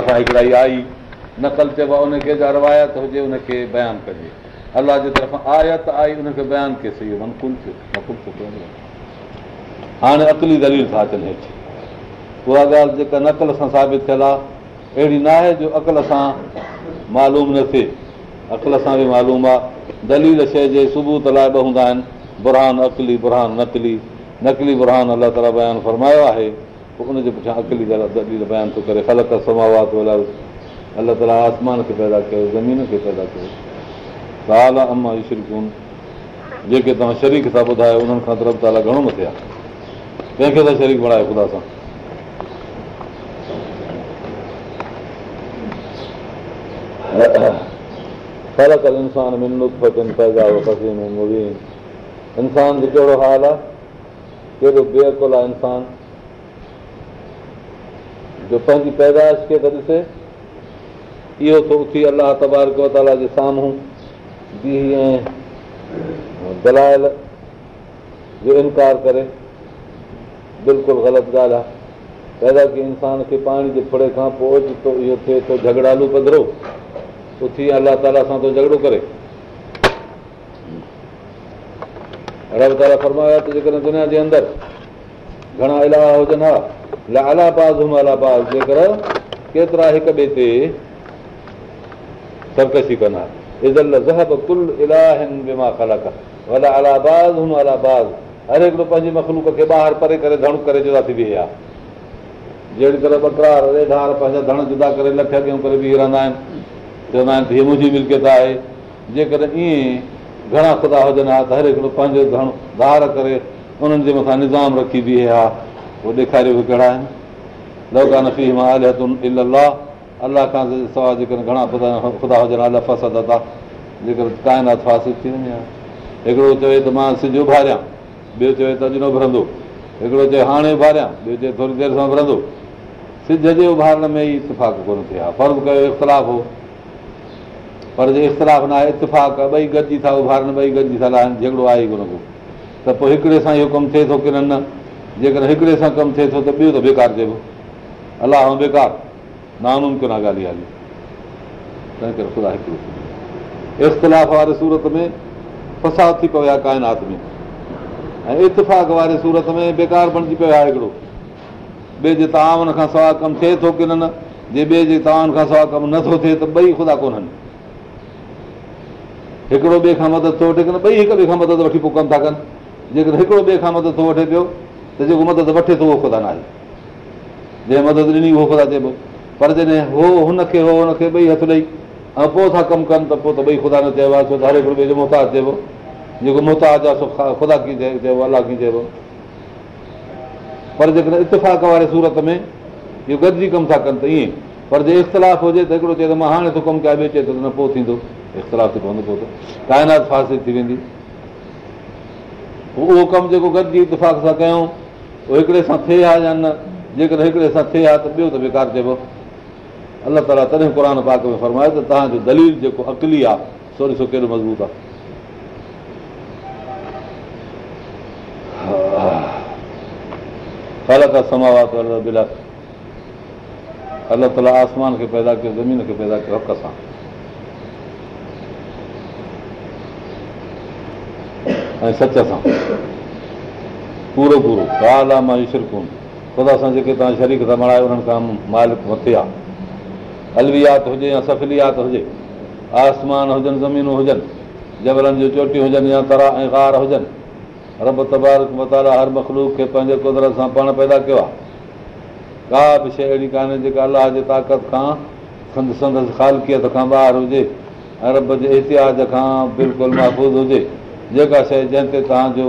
हिकिड़ा ई आई नकल चइबो आहे उनखे जा रिवायत हुजे उनखे बयानु कजे अलाह जे तरफ़ां आयत आई उनखे बयानु के इहो मनकुन थियो हाणे अकली दलील था अचनि हेठि उहा ॻाल्हि जेका नकल सां साबित थियल आहे अहिड़ी न आहे जो अकल सां मालूम न थिए अकल सां बि मालूम आहे दलील शइ जे सुबुह लाइ ॿ हूंदा आहिनि बुरहान अकली बुरहान नकली नकली बुरहान अलाह ताला बयानु फरमायो आहे पोइ उनजे पुठियां अकली दलील बयान थो करे फलक समावात वला अलाह ताला आसमान खे पैदा कयो ज़मीन खे पैदा कयो साल अमा इशरी जेके तव्हां शरीक़ सां ॿुधायो उन्हनि खां तरफ़ ताला घणो मथे आहे कंहिंखे त शरीक बणायो ख़ुदा सां फलक इंसान में पैदा इंसान जो कहिड़ो हाल आहे कहिड़ो बेअकुल आहे इंसानु जो पंहिंजी पैदाश खे त ॾिसे इहो थो उथी अलाह तबारक कयो ताला जे साम्हूं धीउ ऐं दलायल जो इनकार करे बिल्कुलु ग़लति ॻाल्हि आहे पैदा की इंसान खे पाणी जे फुड़े खां पोइ अॼु थो इहो थिए थो झगड़ालू पधरो उथी अलाह ताला सां थो झगड़ो करे ताला फरमायो त जेकॾहिं दुनिया जे अंदरि घणा इलाह हुजनि हा लालाबाद जेकर केतिरा हिक ॿिए ते सबकशी कंदा इज़ल कुल इलाही अलाहाबाद हर हिकिड़ो पंहिंजी मखलूक खे ॿाहिरि परे करे धण करे जुदा थी बीहे हा तरह बकरार टा पंहिंजा धण जुदा करे लख कयूं करे बीह रहंदा आहिनि चवंदा आहिनि त हीअ मुंहिंजी मिल्कियत आहे जेकॾहिं ईअं घणा ख़ुदा हुजनि हा त हर हिकिड़ो पंहिंजो धण धार करे उन्हनि जे मथां निज़ाम रखी बीहे हा उहो ॾेखारियो बि कहिड़ा आहिनि लौका नफ़ी मां इलाह अल अलाह खां सवाइ जेकॾहिं घणा ख़ुदा हुजनि फसद था जेकर काइनात फासिद थी वञे हिकिड़ो चवे त मां सिज उभारियां ॿियो चवे त अॼु न भरंदो हिकिड़ो चए हाणे उभारियां ॿियो चए थोरी देरि सां भरंदो सिज जे उभारण में ई इतफ़ाक़ कोन थिए हा फ़र्ज़ु कयो इख़्तिलाफ़ु हो पर जे इख़्तिलाफ़ न आहे इतफ़ाक़ ॿई गॾिजी था उभारनि ॿई गॾिजी था लाहिनि झगड़ो आहे ई कोन को त पोइ हिकिड़े सां इहो कमु थिए थो की न जेकॾहिं हिकिड़े सां कमु थिए थो त ॿियो त बेकार चइबो अलाह ऐं बेकार नामुमकिन आहे ॻाल्हि हली तंहिं करे ख़ुदा हिकिड़ो इख़्तिलाफ़ वारे सूरत में फसाद थी पियो आहे काइनात में ऐं इतफ़ाक़ वारे सूरत में बेकार बणिजी पियो आहे हिकिड़ो ॿिए जे तामन खां सवा कमु थिए थो की न जे ॿिए जे तामन खां सवा कमु नथो थिए त ॿई ख़ुदा कोन्हनि हिकिड़ो ॿिए खां मदद थो वठे कनि ॿई हिक ॿिए खां मदद वठी पोइ कनि था कनि जेकॾहिं हिकिड़ो ॿिए खां मदद थो वठे पियो त जेको मदद वठे थो उहो ख़ुदा न आहे जंहिं मदद ॾिनी उहो ख़ुदा चइबो पर जॾहिं हो हुनखे हो हुनखे ॿई हथु ॾेई ऐं पोइ था कमु कनि त पोइ त ॿई ख़ुदा न चइबो आहे छो त हर हिकिड़ो ॿिए जो मुहो चइबो जेको मुहताजु आहे ख़ुदा की चइबो अलाह कीअं चइबो पर जेकॾहिं इतफ़ाक़ वारे सूरत में इहो गॾिजी कमु था कनि त ईअं पर जे इख़्तिलाफ़ु हुजे त हिकिड़ो चए त मां हाणे थो कमु कयां ॿियो चए थो त न पोइ थींदो इख़्तिलाफ़ु थी पवंदो पोइ त काइनात फासी थी वेंदी उहो कमु जेको गॾिजी इतफ़ाक़ सां कयूं उहो हिकिड़े सां थिए आहे या न जेकॾहिं हिकिड़े सां थिए आहे त ॿियो त बेकार चइबो अलाह ताला तॾहिं क़ुर पाक में फरमायो त तव्हांजो दलील जेको अकली आहे सो ॾिसो केॾो मज़बूत आहे ताला आसमान खे पैदा कयो ज़मीन खे पैदा कयो हक़ सां ऐं सच सां पूरो पूरो हा आहे मां इशि कोन ख़ुदा सां जेके तव्हां शरीक़ था मणायो उन्हनि खां मालिक मथे आहे अलवियात हुजे या सफ़लियात हुजे आसमान हुजनि ज़मीनूं हुजनि जबलनि जूं चोटियूं हुजनि या तरा ऐं हार हुजनि रब तबारक मताला हर मख़लूक खे पंहिंजे क़ुदरत सां पाण पैदा कयो आहे का बि शइ अहिड़ी कान्हे जेका अलाह जे ताक़त खां संद संदसि ख़ालकियत खां ॿाहिरि हुजे ऐं रब जे एतिहास खां बिल्कुलु महफ़ूज़ हुजे जेका शइ जंहिं ते तव्हांजो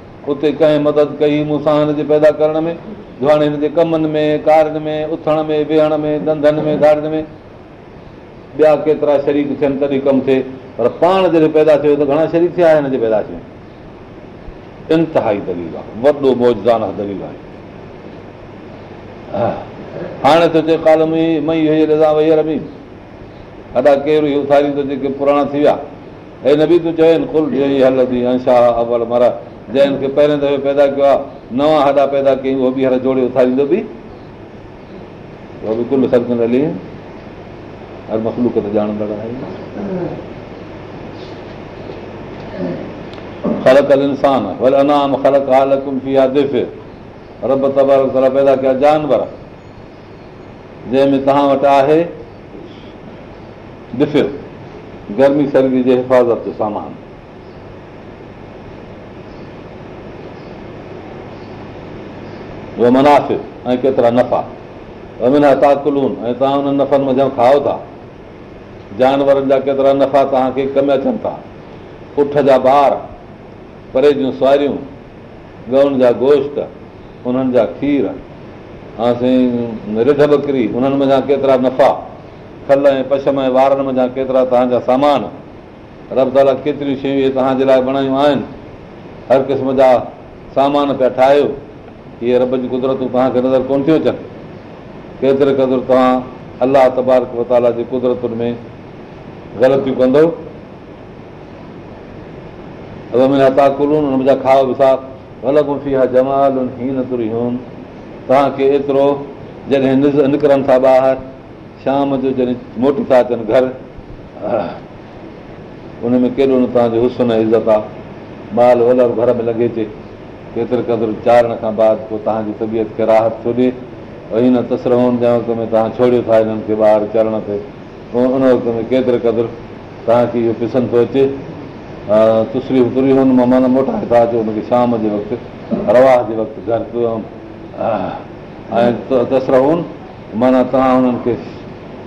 उते कंहिं मदद कई मूंसां हिन जे पैदा करण में जो हाणे हिन जे कमनि में कारनि में उथण में वेहण में धंधनि में कारनि में ॿिया केतिरा शरीक थियनि तॾहिं कमु थिए पर पाण जॾहिं पैदा थियो त घणा शरीक थिया हिन जे पैदा थियो इंतिहाई दलील आहे वॾो मौजदान दलील आहे हाणे थो चए काल दली अदा केरु उथारी जेके पुराणा थी विया हे न बि तूं कुल हलंदी अंशा अवल मर जंहिं खे पहिरें दफ़े पैदा कयो आहे नवां हॾा पैदा कयूं उहो ॿीहर जोड़े उथारींदो बि उहो बि कुल सर्कंद हली हर मखलूक त ॼाणंदड़ आहे ख़लक इंसान वल अनाम ख़लक फी रब पैदा कया जानवर जंहिंमें तव्हां वटि आहे दिफ़ गर्मी सर्दी जे हिफ़ाज़त जो सामान उहे मुनाफ़ि ऐं केतिरा नफ़ा अमिन ताकुलून ऐं तव्हां उन्हनि नफ़नि खाओ था जानवरनि जा केतिरा नफ़ा तव्हांखे कमु अचनि था उठ जा ॿार परे जूं सुवारियूं गहुनि जा गोश्त उन्हनि जा खीर ऐं साईं रिढ बकरी उन्हनि मा केतिरा नफ़ा खल ऐं पशम ऐं वारनि वञां केतिरा तव्हांजा सामान रब ताला केतिरियूं शयूं इहे तव्हांजे लाइ बणायूं आहिनि हर क़िस्म जा सामान पिया ठाहियो हीअ रब जूं कुदरतूं तव्हांखे नज़र कोन थियूं अचनि केतिरे क़दुरु तव्हां अलाह तबारक तबारकाला जी कुदरतुनि में ग़लतियूं कंदो ताकुलून हुन जा खाओ ग़लती आहे जमाल ही न तव्हांखे एतिरो जॾहिं निकिरनि था ॿाहिरि शाम जो जॾहिं मोटी था अचनि घर उनमें केॾो न तव्हांजो हुसन इज़त आहे माल वलर घर में लॻे अचे केतिरे क़दुरु चाढ़ण खां बाद पोइ तव्हांजी तबियत खे राहत थो ॾिए ऐं हिन तसरुनि जे वक़्त में तव्हां छोड़ियो था हिननि खे ॿाहिरि चढ़ण ते पोइ उन वक़्त में केतिरे क़दुरु तव्हांखे इहो पिसन थो अचे तुसरी तुरी हुन मां माना मोटाए था अचो हुनखे शाम जे वक़्तु रवाह जे वक़्तु घर कयो ऐं तसरउनि माना तव्हां हुननि खे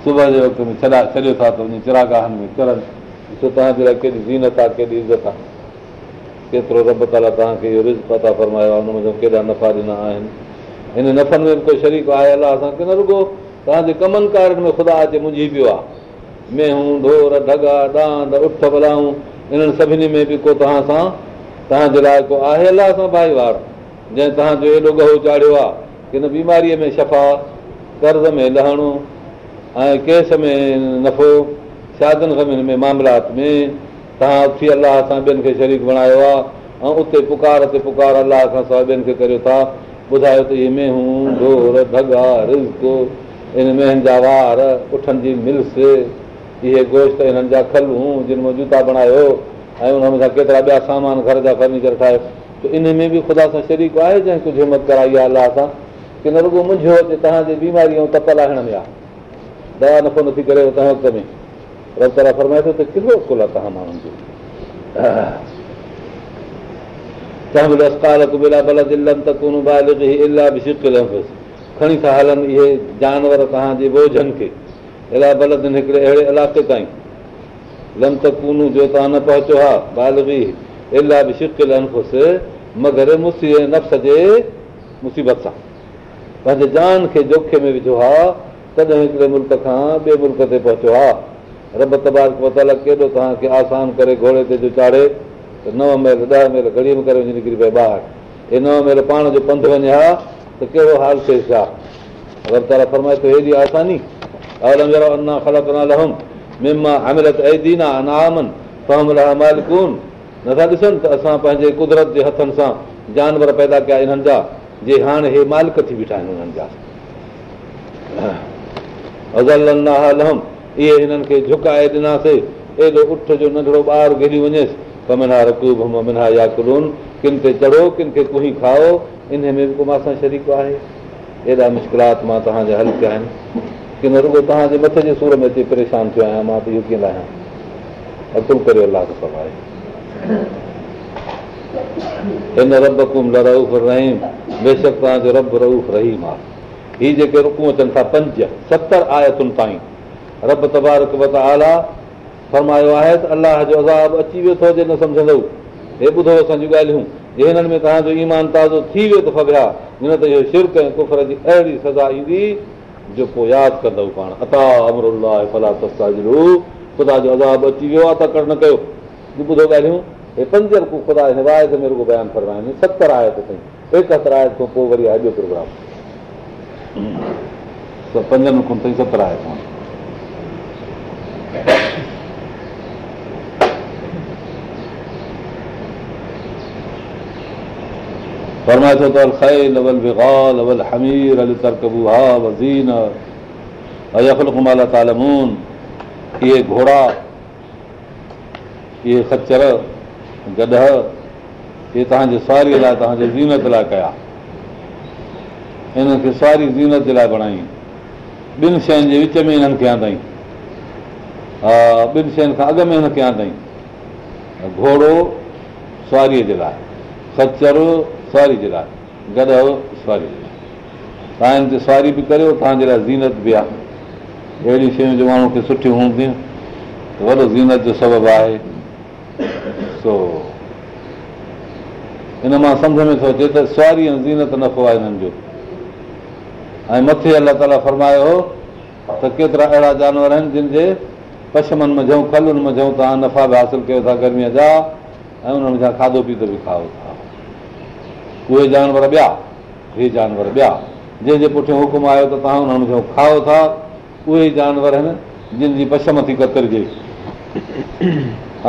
सुबुह जे वक़्त में छॾा छॾियो था त वञी चिरागाहनि में करनि ॾिसो तव्हांजे लाइ केॾी ज़ीनत आहे केॾी इज़त आहे केतिरो रब ताला तव्हांखे इहो रिज़ पता फरमायो आहे हुनमें केॾा नफ़ा ॾिना आहिनि हिन नफ़नि में बि कोई शरीक़ आहे अलाह सां की न रुॻो तव्हांजे कमनि कारनि में ख़ुदा अचे मुंझी पियो आहे मेहूं ढोर ढगा डांद उठ बलाऊं इन्हनि सभिनी में बि को तव्हां सां तव्हांजे लाइ को आहे अलाह सां भाईवार जंहिं तव्हांजो एॾो गहो चाढ़ियो आहे की न बीमारीअ में शफ़ा कर्ज़ में लहणो ऐं केस में नफ़ो शादियुनि में मामलात में तव्हां उथी अलाह सां ॿियनि खे शरीक बणायो आहे ऐं उते पुकार ते पुकार अलाह खां सवाइ ॿियनि खे करियो था ॿुधायो त इहे मेहूं भॻा रिज़ मेहनि जा वार उठनि जी मिल्स इहे गोश्त हिननि जा खल जिन मां जूता बणायो ऐं उन सां केतिरा ॿिया सामान घर जा फर्नीचर ठाहियो त इन में बि ख़ुदा सां शरीक आहे जंहिं कुझु हिमत कराई आहे अलाह सां की न रुॻो अचे तव्हांजे बीमारी ऐं तपल हिन में आहे दवा नफ़ो नथी करे उतां वक़्त में रब तारा फरमाए थो त किलो कोल आहे तव्हां माण्हुनि जो खणी था हलनि इहे जानवर तव्हांजे बोझनि खे अला हिकिड़े अहिड़े इलाइक़े ताईं लम त लमतकूनू जो तव्हां न पहुचो हा बाल बि इला बि शिकिल अनफुसि मगर मुसी नफ़्स जे मुसीबत सां पंहिंजे जान खे जोखे में विझो हा तॾहिं हिकिड़े मुल्क खां ॿिए मुल्क ते पहुचो हा रब तबाद केॾो तव्हांखे आसान करे घोड़े ते जो चाढ़े त नव महिल ॾह महिल घड़ीअ में करे वञी निकिरी पए ॿाहिरि हे नव महिल पाण जो पंधु वञे हा त कहिड़ो हाल थिए छा अगरि फरमाए थेसि हेॾी आसानी नथा ॾिसनि त असां पंहिंजे कुदरत जे हथनि सां जानवर पैदा कया इन्हनि जा जे हाणे हे मालिक थी बीठा आहिनि हिननि जा इहे हिननि खे झुकाए ॾिनासीं एॾो उठ जो नंढिड़ो ॿारु गॾी वञेसि कमिना रकूब म या कुलून किन खे चढ़ो किन खे कुही खाओ इन में बि को मां सां शरीक आहे एॾा मुश्किलात मां तव्हांजा हल कया आहिनि किन न रुगो तव्हांजे मथे जे सूर में अची परेशान थियो आहियां मां त इहो कीअं आहियां करे अलाह हिन रब कुम ल रऊफ़ रहीम बेशक तव्हांजो रब रऊफ़ रहीम आहे हीअ जेके रुकूं अचनि था पंज सतरि आयतुनि ताईं रब तबारक वत आला फरमायो आहे त अलाह जो अज़ाब अची वियो थो जे न सम्झंदो हे ॿुधो असांजी ॻाल्हियूं जे हिननि में तव्हांजो ईमान ताज़ो थी वियो थो ख़बर हिन त इहो शिरक ऐं कुफर जी अहिड़ी सज़ा ईंदी जेको यादि कंदव पाण अता अमर ख़ुदा जो अज़ाब अची वियो आहे अत न कयो ॿुधो ॻाल्हियूं हे ख़ुदा हिन बयानु फरमाइनि सतरि आयतर आयत खां पोइ वरी आहे ॿियो प्रोग्राम पंजनि खां ताईं सतरि فرمائے تو تل خیل اول بغال اول حمیر علی تر کبو ہا وزین مالا تالمون یہ گھوڑا یہ خچر گدہ یہ تہن جو ساری لا تہن جو زینت لا کیا انہوں کے ساری زینت لا بڑھائیں بن شہن جو وچہ میں انہوں کے آن ॿिनि शयुनि खां अॻ में हुनखे आंदई घोड़ो सवारी जे लाइ सचर सवारी जे लाइ गॾ सवारी तव्हां हिन ते सुवारी बि करियो तव्हांजे लाइ ज़ीनत बि आहे अहिड़ी शयूं जो माण्हू खे सुठियूं हूंदियूं वॾो ज़ीनत जो सबबु आहे सो इन मां सम्झ में थो अचे त सवारी ऐं ज़ीनत नफ़ो आहे हिननि जो ऐं मथे अलाह ताला फरमायो त केतिरा अहिड़ा जानवर आहिनि जिन जे पशमनि में झं कलुनि में जऊं तव्हां नफ़ा बि हासिलु कयो था गर्मीअ जा ऐं उन्हनि सां खाधो पीतो बि खाओ था उहे जानवर ॿिया इहे जानवर ॿिया जंहिंजे पुठियां हुकुम आयो त तव्हां उन्हनि खे खाओ था उहे जानवर आहिनि जिन जी पशम थी कतरिजे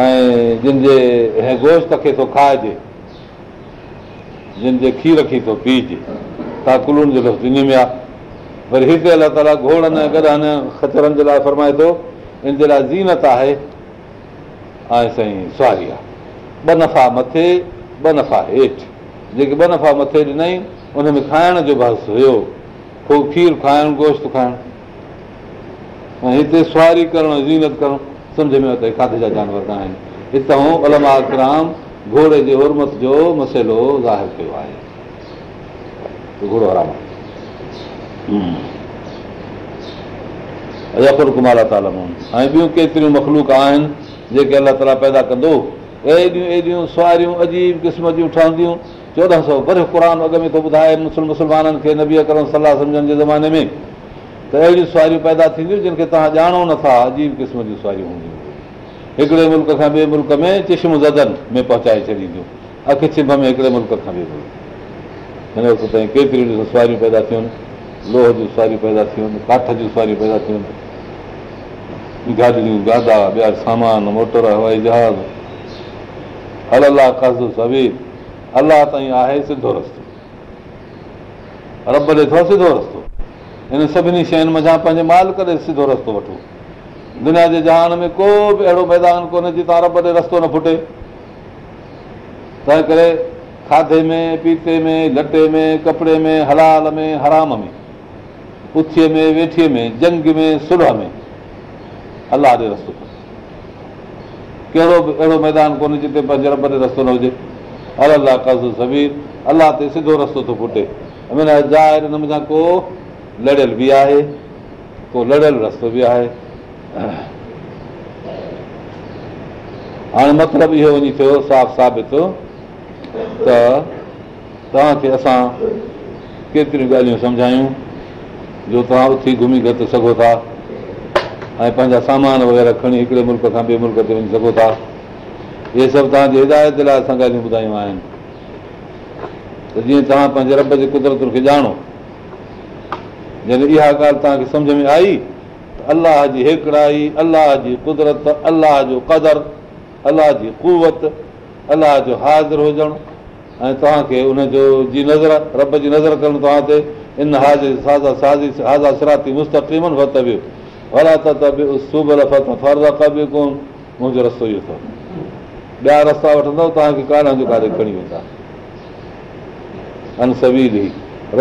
ऐं जिन जंहिंजे गोश्त खे थो खाइजे जिन जे खीर खे थो पीजे तव्हां कुलुनि जो लफ़ु ॾिनी विया वरी हिते अलाह ताला घोड़नि गॾनि ख़तरनि जे लाइ फरमाए थो हिन जे लाइ ज़ीनत आहे ऐं साईं सुवारी आहे ॿ नफ़ा मथे ॿ नफ़ा हेठि जेके ॿ नफ़ा मथे ॾिनई उन में खाइण जो बस हुयो को खीरु खाइणु गोश्त खाइणु ऐं हिते सुवारी करणु ज़ीनत करणु सम्झ में अथई खाधे जा जानवर न आहिनि हितां अलमा क्राम घोड़े जे उर्मत जो मसइलो ज़ाहिर कयो आहे घोड़ो आराम रफ़ुर कुमार तालमान ऐं ॿियूं केतिरियूं मख़लूक आहिनि जेके अलाह ताला पैदा कंदो एॾियूं एॾियूं सुवारियूं अजीब क़िस्म जूं ठहंदियूं चोॾहं सौ पर क़ुर अॻ में थो ॿुधाए मुस्लिम मुस्लमाननि खे नबी अकरम सलाह सम्झण जे ज़माने में त अहिड़ियूं सुवारियूं पैदा थींदियूं जिन खे तव्हां ॼाणो नथा अजीब क़िस्म जूं सुवारियूं हूंदियूं हिकिड़े मुल्क खां ॿिए मुल्क में चिश्म ज़दन में पहुचाए छॾींदियूं अखिछिम में हिकिड़े मुल्क खां ॿिए मुल्क हिन वक़्तु ताईं केतिरियूं सुवारियूं पैदा थियूं आहिनि लोह जूं सुवारियूं पैदा थियूं आहिनि काठ जूं सुवारियूं पैदा थियूं आहिनि गाॾियूं गाॾा ॿिया सामान मोटर हवाई जहाज़ हल अलाह कज़ सबीर अलाह ताईं आहे सिधो रस्तो रब ॾिठो सिधो रस्तो हिन सभिनी शयुनि मथां पंहिंजे माल करे सिधो रस्तो वठो दुनिया जे जहान में को बि अहिड़ो मैदान कोन्हे जितां रब ॾे रस्तो न फुटे तंहिं करे खाधे में पीते में लटे में कपिड़े में हलाल में हराम में उथीअ में वेठीअ में जंग में सुलह में अलाह ॾे रस्तो कहिड़ो बि अहिड़ो मैदान कोन्हे जिते पंहिंजे रब ते रस्तो न हुजे अल अलाह कज़ सबीर अलाह ते सिधो रस्तो थो पुटे ज़ाहिर हिन सां को लड़ियल बि आहे को लड़ियल रस्तो बि आहे हाणे मतिलबु इहो वञी थियो साफ़ु साबित थियो त तव्हांखे असां केतिरियूं ॻाल्हियूं सम्झायूं जो तव्हां उथी घुमी करे सघो था ऐं पंहिंजा सामान वग़ैरह खणी हिकिड़े मुल्क खां ॿिए मुल्क ते वञी सघो था इहे सभु तव्हांजे हिदायत लाइ असां ॻाल्हियूं ॿुधायूं आहिनि त जीअं तव्हां पंहिंजे रब जे कुदरतुनि खे ॼाणो जॾहिं इहा ॻाल्हि तव्हांखे सम्झ में आई त अलाह जी हेकड़ाई अलाह जी कुदरत अलाह जो क़दुरु अलाह जी कुवत अलाह जो हाज़िर हुजणु ऐं तव्हांखे उनजो जी नज़र रब जी नज़र करणु तव्हां ते इन साज़ा साज़ी हाज़ा सिराती मुस्तक़ीमनि वरितव मुंहिंजो रस्तो इहो अथव ॿिया रस्ता वठंदव तव्हांखे कान जो काॾे खणी वेंदा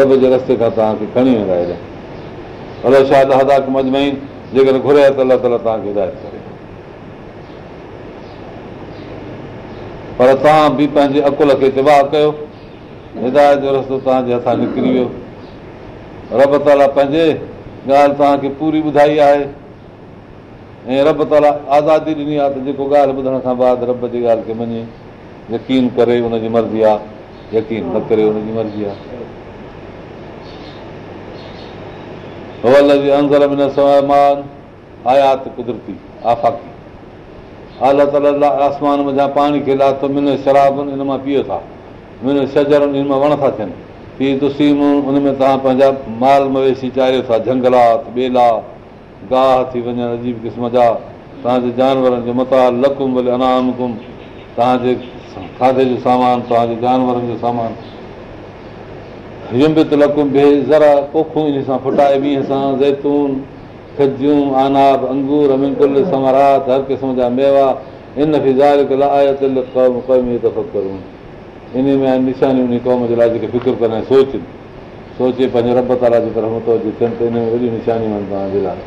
रब जे रस्ते खां तव्हांखे खणी वेंदा हेॾे अलो हदाक मजमई जेकॾहिं घुरे त अलाह ताला तव्हांखे हिदायत करे पर तव्हां बि पंहिंजे अकुल खे तिबाह कयो हिदायत जो रस्तो तव्हांजे हथां निकिरी वियो रब ताला पंहिंजे ॻाल्हि तव्हांखे पूरी ॿुधाई आहे ऐं रब ताला आज़ादी ॾिनी आहे त जेको ॻाल्हि ॿुधण खां बाद रब जी ॻाल्हि खे मञे यकीन करे हुनजी मर्ज़ी आहे यकीन न करे हुनजी मर्ज़ी आहे न सवाइ आयात कुदरती आफ़ाकी आला ताला लाइ आसमान मथां पाणी खे लाथो मिन शराब मां पीओ था मिन सजरनि हिन मां वण था थियनि पीउ तुसीम में तव्हां पंहिंजा माल मवेशी चाढ़ियो था ॿेला गाह थी वञनि अजीब क़िस्म जा तव्हांजे जानवरनि जो मता लकुम भले अनाम कुम तव्हांजे खाधे जो सामान तव्हांजे जानवरनि जो सामान लिम्बित लकुम बि ज़रा पोखूं इन सां फुटाए मींह सां ज़ैतून खजूं आनाब अंगूर मिंकुल समरात हर क़िस्म जा मेवा इन इनखे ज़ाहिर इन में आहिनि निशानियूं उन क़ौम जे लाइ जेके फिक्र कंदा आहिनि सोच सोचे पंहिंजे रब ताला जे तरफ़ थियनि त इन में वॾियूं निशानियूं आहिनि तव्हांजे लाइ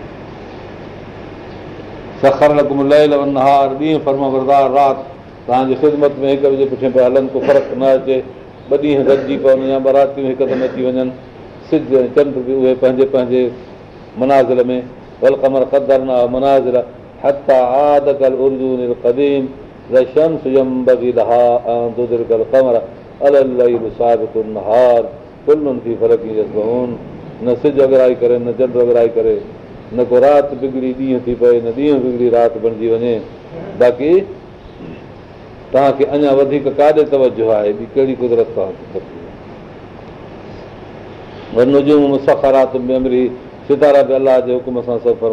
सखर लयल हार ॾींहं फर्म बरदार राति तव्हांजी ख़िदमत में हिकु जे पुठियां पिया हलनि को फ़र्क़ु न अचे ॿ ॾींहं गॾिजी पवनि या बरातियूं हिकदमि अची वञनि सिज ऐं चंड बि उहे पंहिंजे पंहिंजे मनाज़िर में वलकमर कदर न मुनाज़र हत आदक उर्दू कदीम न को राति बिगड़ी ॾींहं थी पए न ॾींहं बिगड़ी राति बणिजी वञे बाक़ी तव्हांखे अञा वधीक काॾे तवजो आहे बि कहिड़ी कुदरत जे हुकुम सां सभु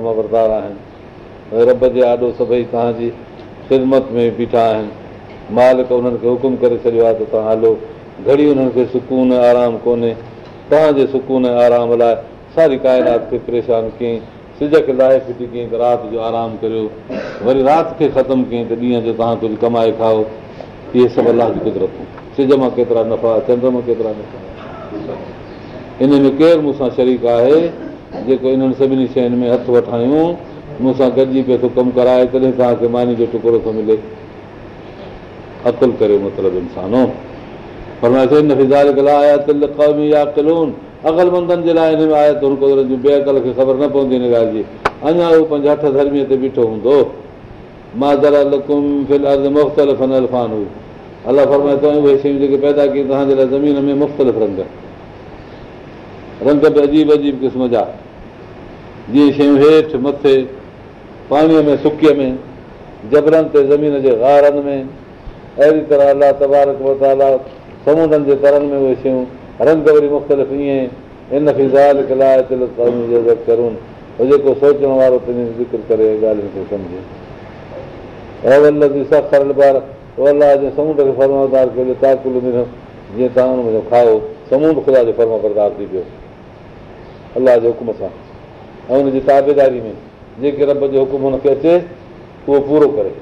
रब जे आॾो सभई तव्हांजी ख़िदमत में बीठा आहिनि मालिक उन्हनि खे हुकुम करे छॾियो आहे त तव्हां हलो घड़ी उन्हनि खे सुकून आराम कोन्हे तव्हांजे सुकून आराम लाइ सारी काइनात खे परेशान कयईं सिज खे लाहे फिटी कयईं त राति जो आराम करियो वरी राति खे ख़तमु कयईं त ॾींहं जो तव्हां कुझु कमाए खाओ इहे सभु अलाह जी कुदरतूं सिज मां केतिरा नफ़ा चंड मां केतिरा नफ़ा इन में केरु मूंसां शरीक आहे जेको इन्हनि सभिनी शयुनि में हथु वठायूं मूं सां गॾिजी पियो थो कमु कराए तॾहिं तव्हांखे मानी जो टुकड़ो थो मिले अकुल करे मतिलबु इंसानो फरमाए हिन फिज़ारे लाइ कलून अगलमंदनि जे लाइ हिन में आया त ख़बर न पवंदी हिन ॻाल्हि जी अञा उहो पंज अठ धर्मीअ ते बीठो हूंदो मां ज़रूरु अला फरमाए उहे शयूं जेके पैदा कयूं तव्हांजे लाइ ज़मीन में मुख़्तलिफ़ रंग रंग बि अजीब अजीब क़िस्म जा जीअं शयूं हेठि मथे पाणीअ में सुकीअ में जबरनि ते ज़मीन जे गारनि में अहिड़ी तरह अलाह समुंडनि जे तरनि में उहे शयूं रंग वरी मुख़्तलिफ़ ईअं ताकुल जीअं तव्हां खाओ समूंड ख़ुदा जो फर्मो करदार थी पियो अलाह जे हुकुम सां ऐं हुनजी ताबेदारी में जेके रब जो हुकुम हुनखे अचे उहो पूरो करे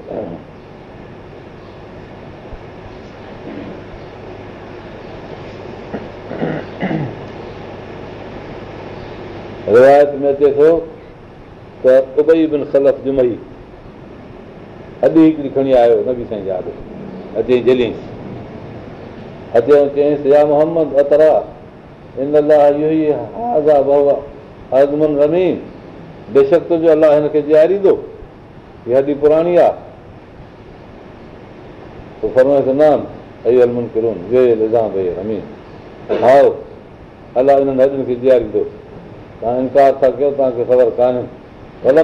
रिवायत में अचे थो त उबई बिन ख़लफ जुमई अॼु हिकिड़ी खणी आयो न बि साईं अचे अचे चयईंसि या मोहम्मद अतरा इन लाइ इहो ई रमीन बेशक तुंहिंजो अलाह हिनखे जीआरींदो इहा हॾी पुराणी आहे अलाह हिननि खे जीआरींदो तव्हां इनकार था कयो तव्हांखे ख़बर कोन्हे भला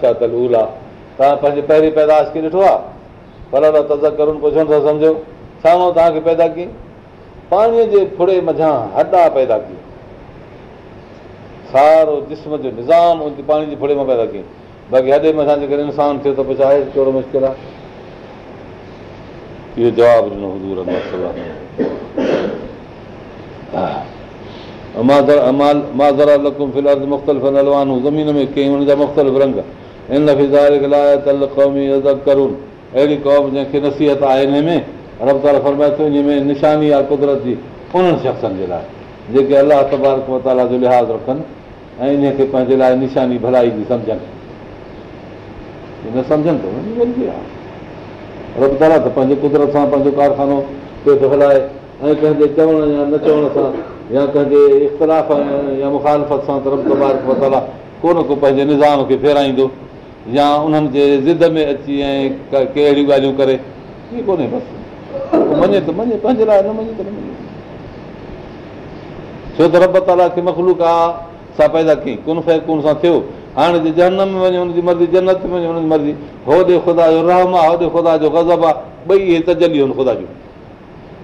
कॾहिं उल आहे तव्हां पंहिंजी पहिरीं पैदाश खे ॾिठो आहे पर तज़ करणु पुछणु था सम्झो छा मां तव्हांखे पैदा कयईं पाणीअ जे फुड़े मथां हॾा पैदा कयूं सारो जिस्म जो निज़ाम पाणी जी फुड़े मां पैदा कयूं बाक़ी हॾे मथां जेकॾहिं इंसानु थियो त पोइ पुछाए कहिड़ो मुश्किल आहे इहो जवाबु ॾिनो ज़रा लखु फिलहाल मुख़्तलिफ़ नलवान ज़मीन में कई हुनजा मुख़्तलिफ़ रंग हिन लाइ नसीहत आहे हिन में निशानी आहे कुदरत जी उन्हनि शख़्सनि जे लाइ जेके अलाह तबारक जो लिहाज़ रखनि ऐं इन खे पंहिंजे लाइ निशानी भलाई जी सम्झनि न सम्झनि त वञी आहे रब ताला त पंहिंजे कुदरत सां पंहिंजो कारखानो पेट हलाए ऐं कंहिंजे चवण या न चवण सां या कंहिंजे इख़्तिलाफ़ या मुखालफ़त सां रब को न को पंहिंजे निज़ाम खे फेराईंदो या उन्हनि जे ज़िद में अची ऐं कहिड़ियूं ॻाल्हियूं करे ईअं कोन्हे बसि मञे त मञे पंहिंजे लाइ न मञे त न मञे छो त रब ताला खे मखलूक आहे सां पैदा कई कुन कुन सां थियो हाणे जे जनम में वञे हुनजी मर्ज़ी जनत में वञे हुनजी मर्ज़ी होॾे ख़ुदा जो रहम आहे होॾे ख़ुदा जो गज़ब आहे ॿई इहे हे तजली ख़ुदा जूं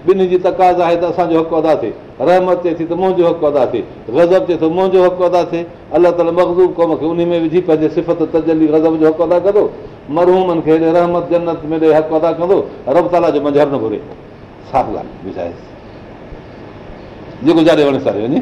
ॿिन्ही जी तक़ाज़ आहे त असांजो हक़ु अदा थिए रहमत चए थी त मुंहिंजो हक़ु अदा थिए गज़ब चए थो मुंहिंजो हक़ु अदा थिए अलाह ताला मक़दूब क़ौम खे उन में विझी पंहिंजे सिफ़त तजली गज़ब जो हक़ु अदा कंदो मरहूमनि खे रहमत जन्नत में ॾे हक़ु अदा कंदो रब ताला जो मंझर न घुरे साफ़ ॻाल्हि ॿुधाए जे गुज़ारे वणे सारे वञे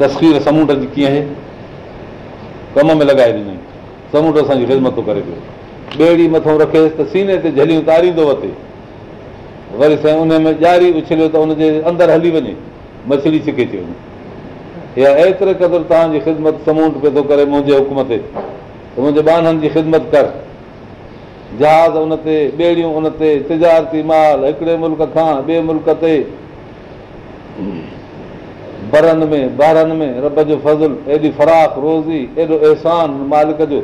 तस्वीर समुंड जी कीअं आहे कम में लॻाए ॾिनई समुंड असांजी ख़िदमत थो करे पियो ॿेड़ी मथां रखेसि त सीने ते झलियूं तारींदो वरिते वरी साईं उन में ॼारी उछलियो त उनजे अंदरि हली वञे मछली छिके थी वञे या एतिरे क़दुरु तव्हांजी ख़िदमत समूंड पियो थो करे मुंहिंजे हुकुम ते त मुंहिंजे बाननि जी ख़िदमत कर जहाज़ उन ते ॿेड़ियूं उन ते तिजारती माल हिकिड़े मुल्क खां ॿिए मुल्क ते बरनि में ॿारनि में रब जो फज़ल एॾी फराक रोज़ी एॾो अहसान मालिक जो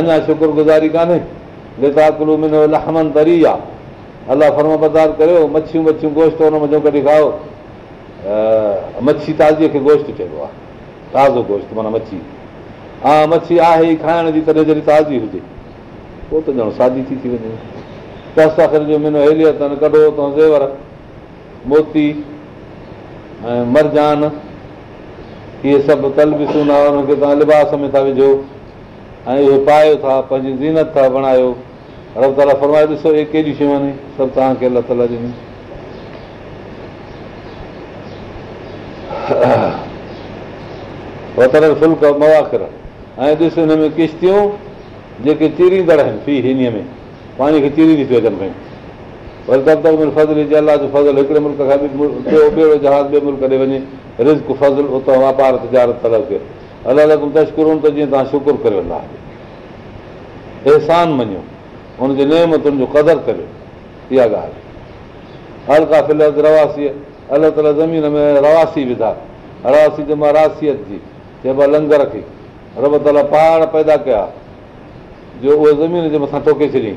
अञा शुक्रगुज़ारी कान्हे गेता कलू महिनो लहमन तरी आहे अलाह फर्म बरदार कयो मच्छियूं हुन मज़ो कॾहिं खाओ मच्छी ताज़ीअ खे गोश्त चइबो आहे ताज़ो गोश्त माना मच्छी हा मच्छी आहे ई खाइण जी तॾहिं जॾहिं ताज़ी हुजे पोइ त ॼण सादी थी थी वञे पैसा जो महीनो हेलियत कढो तव्हां ज़ेवर मोती ऐं मरजान इहे सभु तलबिसूं न सुना हुनखे तव्हां लिबास में था विझो ऐं इहो पायो था पंहिंजी ज़ीनत था बणायो रब ताला फरमाए ॾिसो इहे केॾियूं शयूं आहिनि सभु तव्हांखे अलाह ताला ॾिनी वतर फुल्क मवाखिर ऐं ॾिस हिन में किश्तियूं जेके चीरींदड़ आहिनि फी हिन में पाणी खे चीरींदी पियो अचनि पियूं वेलकम तज़ल जे फज़ल हिकिड़े मुल्क खां वञे रिस्क फज़ उतां वापारु जहाज़ अलॻि अलॻि तश्करूं त जीअं तव्हां शुकुर करे वेंदा अहसान मञियो हुनजे कदुरु करियो इहा ॻाल्हि हर काफ़िली अलॻि अलॻि ज़मीन में रवासी विधा रवासी जे मां रात थी लंगर रब पहाड़ पैदा कया जो उहे ज़मीन जे मथां टोके छॾियईं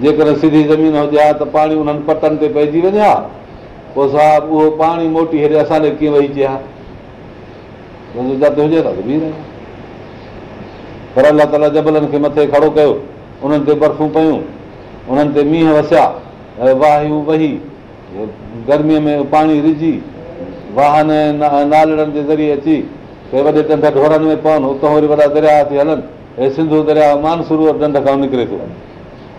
जेकर सिधी ज़मीन हुजे हा त पाणी उन्हनि पटनि ते पइजी वञे हा पोइ साहिबु उहो पाणी मोटी हेॾे असांजे कीअं वेही अचे हा जिते हुजे त ज़मीन पर अलाह ताला जबलनि खे मथे खड़ो कयो उन्हनि ते बर्फ़ूं पयूं उन्हनि ते मींहं वसिया ऐं वाहियूं वही गर्मीअ में पाणी रिझी वाहन नालड़नि जे ज़रिए अची के वॾे होरनि में पवनि उतां वरी वॾा दरिया थी हलनि ऐं सिंधू दरिया मानसरूअ ढंढ खां निकिरे थो वञे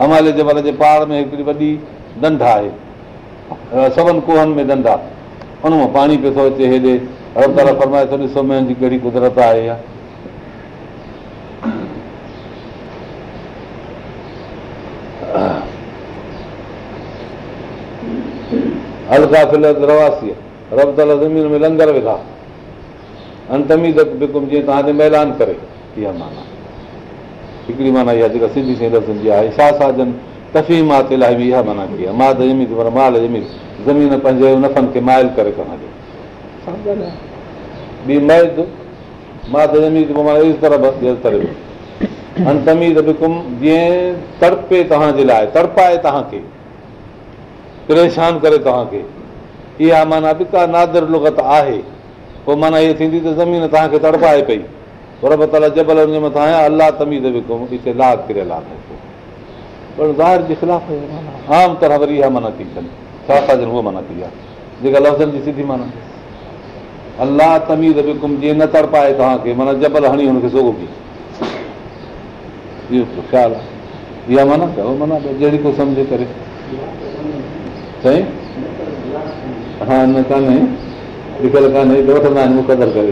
हमाले जे माना जे पहाड़ में हिकिड़ी वॾी धंध आहे कुहनि में ॾंढ आहे मां पाणी पियो थो अचे हेॾे रब त फरमाए थो ॾिसो में कहिड़ी कुदरत आहे रब त ज़मीन में लंगर विधा जी तव्हांजे महिलान करे इहा माना हिकिड़ी माना इहा जेका सिंधी सीरत जी आहे शाह साजन तफ़ीमाते लाइ बि इहा माना कई आहे मां जमीन ज़मीद माना माल ज़मीन ज़मीन पंहिंजे नफ़नि खे माइल करे ॿी मैद जमीन माना करणु ॾियो जीअं तड़पे तव्हांजे लाइ तड़पाए तव्हांखे परेशान करे तव्हांखे इहा माना बि का नादर लुगत आहे पोइ माना इहा थींदी त ज़मीन तव्हांखे तड़पाए पई जबल हुनजे मथां न तड़पाए जबल हणी हुनखे सम्झ करे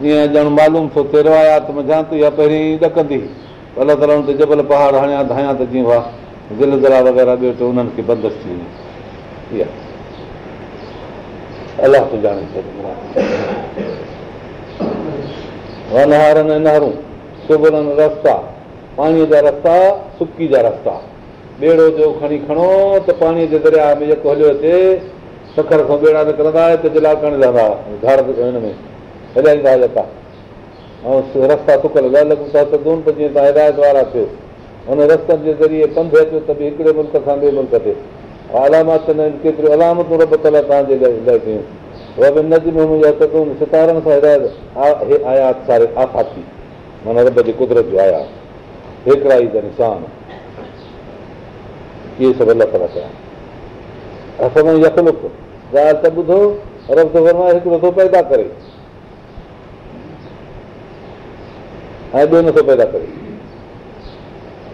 जीअं ॼण मालूम थो तेरो थिए रवायात में जांती आहे पहिरीं ॾकंदी हुन ते जबल पहाड़ हणिया धायां त जीअं वाह ज़िला वग़ैरह बि त उन्हनि खे बंदसि थी वञे अलाह थो ॼाणे वनहारनि नहरूं रस्ता पाणीअ जा रस्ता सुकी जा रस्ता ॿेड़ो जो खणी खणो त पाणीअ जे दरिया में जेको हलियो अचे सखर खां ॿेड़ा निकिरंदा हिते त कंदा त जला हिन में ला ऐं रस्ता सुकूं था त दून पंजे हिदायत वारा थियो हुन रस्तनि जे ज़रिए पंधु अचो त बि हिकिड़े मुल्क सां ॿिए मुल्क थिए अलामातियूं सितारनि सां हिदायत आयाती माना रब जी कुदरत जो आया हिकिड़ा ई अला त ॿुधो हिकु दफ़ो पैदा करे ऐं ॿियो नथो पैदा करे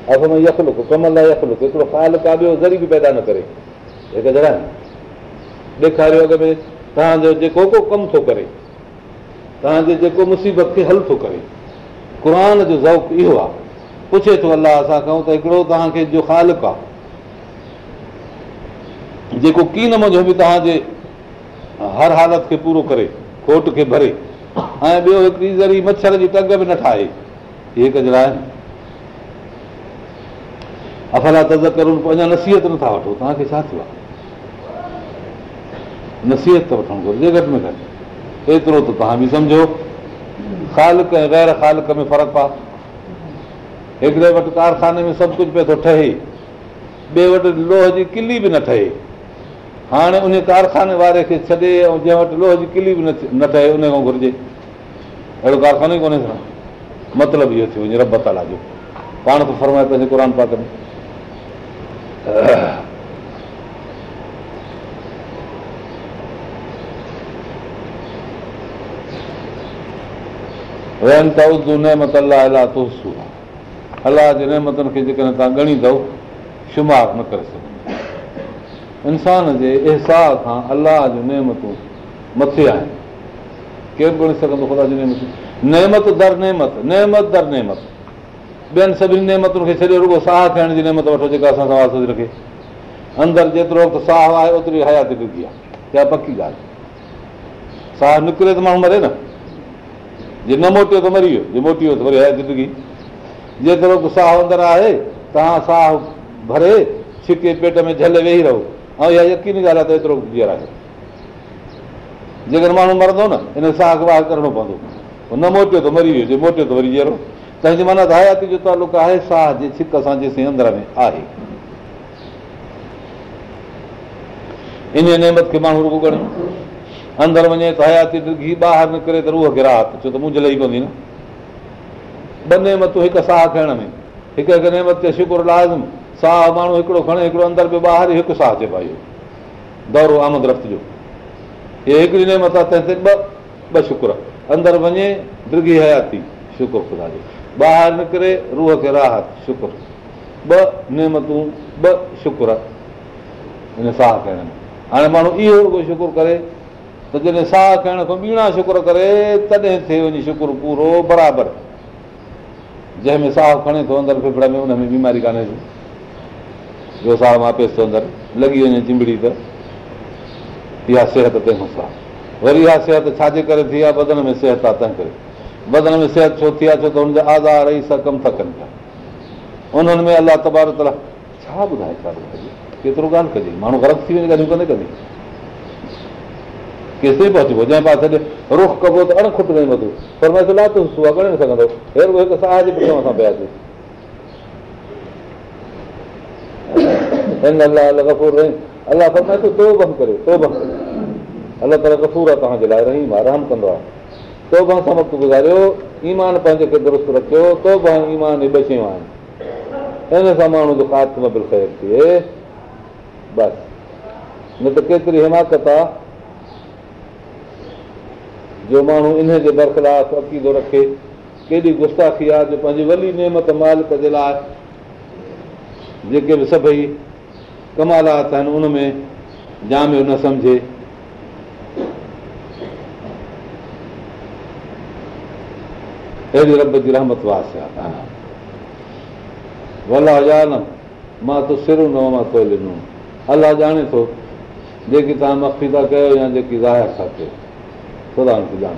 यकलुक यकलुक लाइ हिकिड़ो ॿियो ज़री बि पैदा न करे ॾेखारियो अॻ में तव्हांजो जेको को कमु थो करे तव्हांजे जेको मुसीबत खे हल थो करे क़ुर जो ज़ौक़ु इहो आहे पुछे थो अलाह असां कयूं त हिकिड़ो तव्हांखे जो ख़ालक आहे जेको की न मज़ो बि तव्हांजे हर हालत खे पूरो करे खोट खे भरे ऐं ॿियो हिकिड़ी ज़री मच्छर जी टंग बि न ठाहे इहे कजा आहिनि अफला त अञा नसीहत नथा वठो तव्हांखे छा थियो आहे नसीहत त वठणु घुरिजे घटि में घटि एतिरो त तव्हां बि सम्झो ख़ालक ऐं ग़ैर ख़ालक में फ़र्क़ु आहे हिकिड़े वटि कारखाने में सभु कुझु पियो थो ठहे ॿिए वटि लोह जी किली बि न ठहे हाणे उन कारखाने वारे खे छॾे ऐं जंहिं वटि लोह जी किली बि न ठहे उन खां घुरिजे अहिड़ो कारखानो ई कोन्हे मतिलबु इहो थियो वञे रब ताला जो पाण त फरमाए पंहिंजे क़ुर पाक में अलाह जे नेमतनि खे जेकॾहिं तव्हां ॻणींदव शुमार न करे सघो इंसान जे अहसास खां अलाह जूं नेमतूं मथे आहिनि केरु ॻणी सघंदो ख़ुदा जी नेमतूं नेमत दर नेमत नेमत दर नेमत ॿियनि सभिनी नेमतुनि खे सॼो रुगो साह थियण जी नेमत वठो जेका असां सवाल वास्तो रखे अंदरि जेतिरो वक़्तु साह आहे ओतिरी हयातिदगी आहे इहा पकी ॻाल्हि साह निकिरे त माण्हू मरे न जे न मोटियो त मरी वियो जे मोटी वियो त वरी हयातिदगी जेतिरो वक़्तु साह अंदरि आहे तव्हां साहु भरे छिके पेट में झले वेही रहो ऐं इहा यकीनी ॻाल्हि आहे त एतिरो जीअरा जेकर माण्हू मरंदो न हिन साह खे वाह करिणो पवंदो न मोटियो त मरी वियो जे मोटियो त वरी जहिड़ो तंहिंजी माना त हयाती जो तालुक आहे साह जे छिक सां जेसीं अंदर में आहे इन नेमत खे माण्हू रुगो करियो अंदरि वञे त हयाती ॿाहिरि निकिरे त रूह खे राहत छो त मुंहिंजे लही पवंदी न ॿ नेमतूं हिकु साह खणण में हिकु हिकु नेमत ते शुक्र लाज़म साह माण्हू हिकिड़ो खणे हिकिड़ो अंदरि बि ॿाहिरि हिकु साह चइबो आहे इहो दौरो आमद रफ़्त जो इहे हिकिड़ी नेमत आहे तंहिं ते ॿ ॿ शुक्र अंदरि वञे द्रिगी हयाती शुकुर ख़ुदा जो ॿाहिरि निकिरे रूह खे राहत शुकुरु ॿ नेमतूं ॿ शुकुरु हिन साह खणण में हाणे माण्हू इहो को शुकुरु करे त जॾहिं साह खणण खां ॿीणा शुकुरु करे तॾहिं थिए वञे शुकुरु पूरो बराबरि जंहिंमें साह खणे थो अंदरि फिफड़े में उनमें बीमारी कान्हे थी ॿियो साह वापसि थो अंदरि लॻी वञे चिंबड़ी त इहा सिहत ते मूंसां वरी इहा सिहत छाजे करे थी आहे बदन में सिहत आहे तंहिं करे बदन में सिहत छो थी आहे छो त हुनजा आधार था कनि पिया उन्हनि में अलाह छा ॿुधाए माण्हू ग़लति थी वञे ॻाल्हियूं कंदे कंदे केसि पियो अचिबो जंहिं पासे रुख कबो त अणखुट करे अलाह ताला गफ़ूर आहे तव्हांजे लाइ रहीम आहे रहम कंदो आहे तो बि वक़्तु गुज़ारियो ईमान पंहिंजे खे दुरुस्त रखियो तो बि ईमान ई ॿ शयूं आहिनि हिन सां माण्हू जो ख़ात्म बिल ख़ैर थिए बसि न त केतिरी हिमाकत आहे जो माण्हू इन जे बरख़लासी अक़ीदो रखे केॾी गुस्ताखी आहे जो पंहिंजी वॾी नेमत मालिक जे लाइ जेके बि सभई कमालात आहिनि उनमें जाम न सम्झे अहिड़ी रब जी रहमत वास आहे वला या न मां तो सिरो नए ॾिनो अलाह ॼाणे थो जेकी तव्हां मफ़ी था कयो या जेकी ज़ाहिर था कयो ॼाणे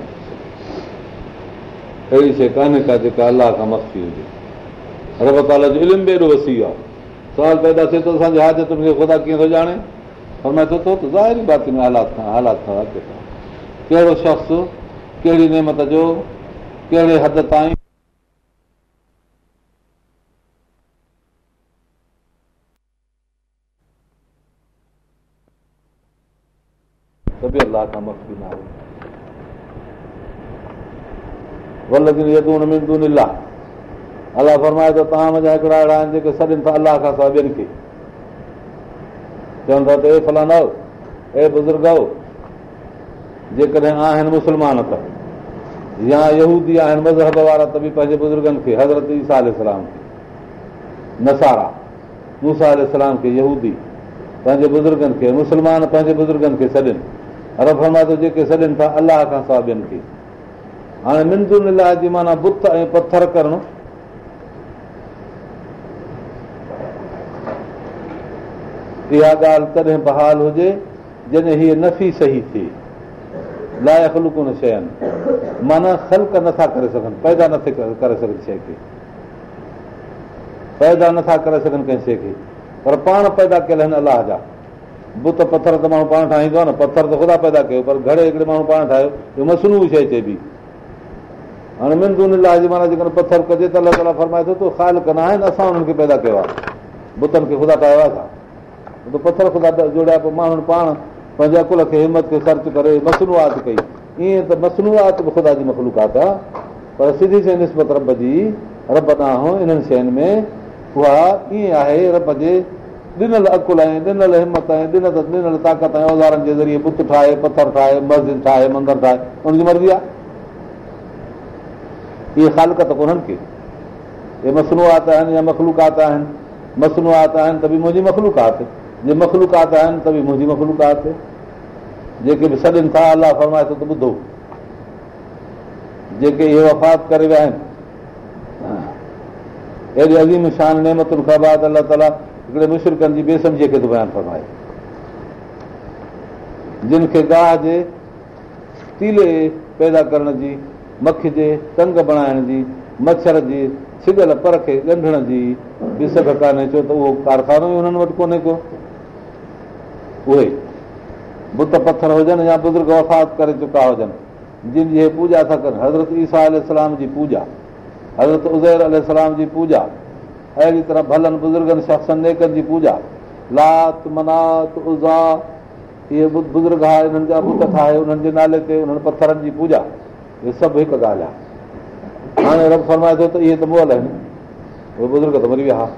अहिड़ी शइ कान्हे का जेका अलाह खां मफ़ी हुजे रब ताला जो इल्मु इल्मो वसी वियो आहे सुवाल पैदा थिए थो असांजे हादुनि खे ख़ुदा कीअं थो ॼाणे पर मां चओ ज़ाहिरी बाती में हालात खां हालात खां कहिड़ो शख़्स कहिड़ी नेमत जो कहिड़े हद ताईं अलाह फरमाए त तव्हां मुंहिंजा हिकिड़ा अहिड़ा आहिनि जेके सॾनि था अलाह खां सवाइ ॿियनि खे चवनि था त हे फलाना हे बुज़ुर्ग जेकॾहिं आहिनि मुस्लमान त या यहूदी आहिनि मज़हब वारा त बि पंहिंजे बुज़ुर्गनि खे हज़रत ईसा इस्लाम खे नसारा मूसा इस्लाम खे यहूदी पंहिंजे बुज़ुर्गनि खे मुस्लमान पंहिंजे बुज़ुर्गनि खे सॾनि रफ़मा त जेके सॾनि था अलाह खां सवाइ ॿियनि खे हाणे मिंदुनि लाइ जी माना बुत ऐं पथर करणु इहा ॻाल्हि तॾहिं बहाल हुजे जॾहिं हीअ नफ़ी सही थिए लाइ कोन शइ आहिनि माना ख़लक नथा करे सघनि पैदा नथे करे सघनि शइ खे पैदा नथा करे सघनि कंहिं शइ खे पर पाण पैदा कयल आहिनि अलाह जा बुत पथर त माण्हू पाण ठाहींदो आहे न पथर त ख़ुदा पैदा कयो पर घड़े हिकिड़े माण्हू पाण ठाहियो इहो मसनू शइ चएबी हाणे माना जेकॾहिं पथर कजे त अलाह ताला फरमाए थो त ख़्यालु कंदा आहिनि असां हुननि खे पैदा कयो आहे बुतनि खे ख़ुदा ठाहियो आहे त पथर ख़ुदा जोड़िया पोइ माण्हुनि पाण पंहिंजे अकुल खे हिमत खे सर्च करे मसनूआत कई ईअं त मसनूआत बि ख़ुदा जी मख़लूकात आहे पर सिधी सही निस्बत रब जी रब तां इन्हनि शयुनि में उहा ईअं आहे रब जे ॾिनल अकुल ऐं ॾिनल हिमत ऐं ॾिनल ॾिनल ताक़त ऐं औज़ारनि जे ज़रिए बुत ठाहे पथर ठाहे मस्जिद ठाहे मंदरु ठाहे उनजी मर्ज़ी आहे इहे ख़ालकत कोन्हनि खे इहे मसनूआत आहिनि या मखलूकात आहिनि मसनूआत आहिनि त बि मुंहिंजी मखलूकात जे मख़लूकात आहिनि त बि मुंहिंजी मखलूकात जेके बि सॾनि था अलाह फरमाए थो त ॿुधो जेके इहे वफ़ात करे विया आहिनि अहिड़ी अज़ीम शान नेमतुनि खां बाद अलाह ताला हिकिड़े मुशरकनि जी बेसमझीअ खे बयानु फ़रमाए जिन खे गाह जे तीले पैदा करण जी मख जे तंग बणाइण जी मच्छर जे सिगल पर खे ॻंढण जी बि सभु कान्हे छो त उहो कारखानो ई हुननि वटि कोन्हे को उहे बुत पथर हुजनि या बुज़ुर्ग वफ़ात करे चुका हुजनि जिन जी इहे पूॼा था कनि हज़रत ईसा अलाम जी पूॼा हज़रत उज़ैर सलाम जी पूॼा अहिड़ी तरह भलनि बुज़ुर्गनि सां सनेकनि जी पूॼा लात मनात उज़ार इहे बुज़ुर्ग आहे हिननि जा बुत खाए उन्हनि जे नाले ते उन्हनि पथरनि जी पूॼा इहे सभु हिकु ॻाल्हि आहे हाणे फरमाए थो त इहे त महल आहिनि उहे बुज़ुर्ग त वरी विया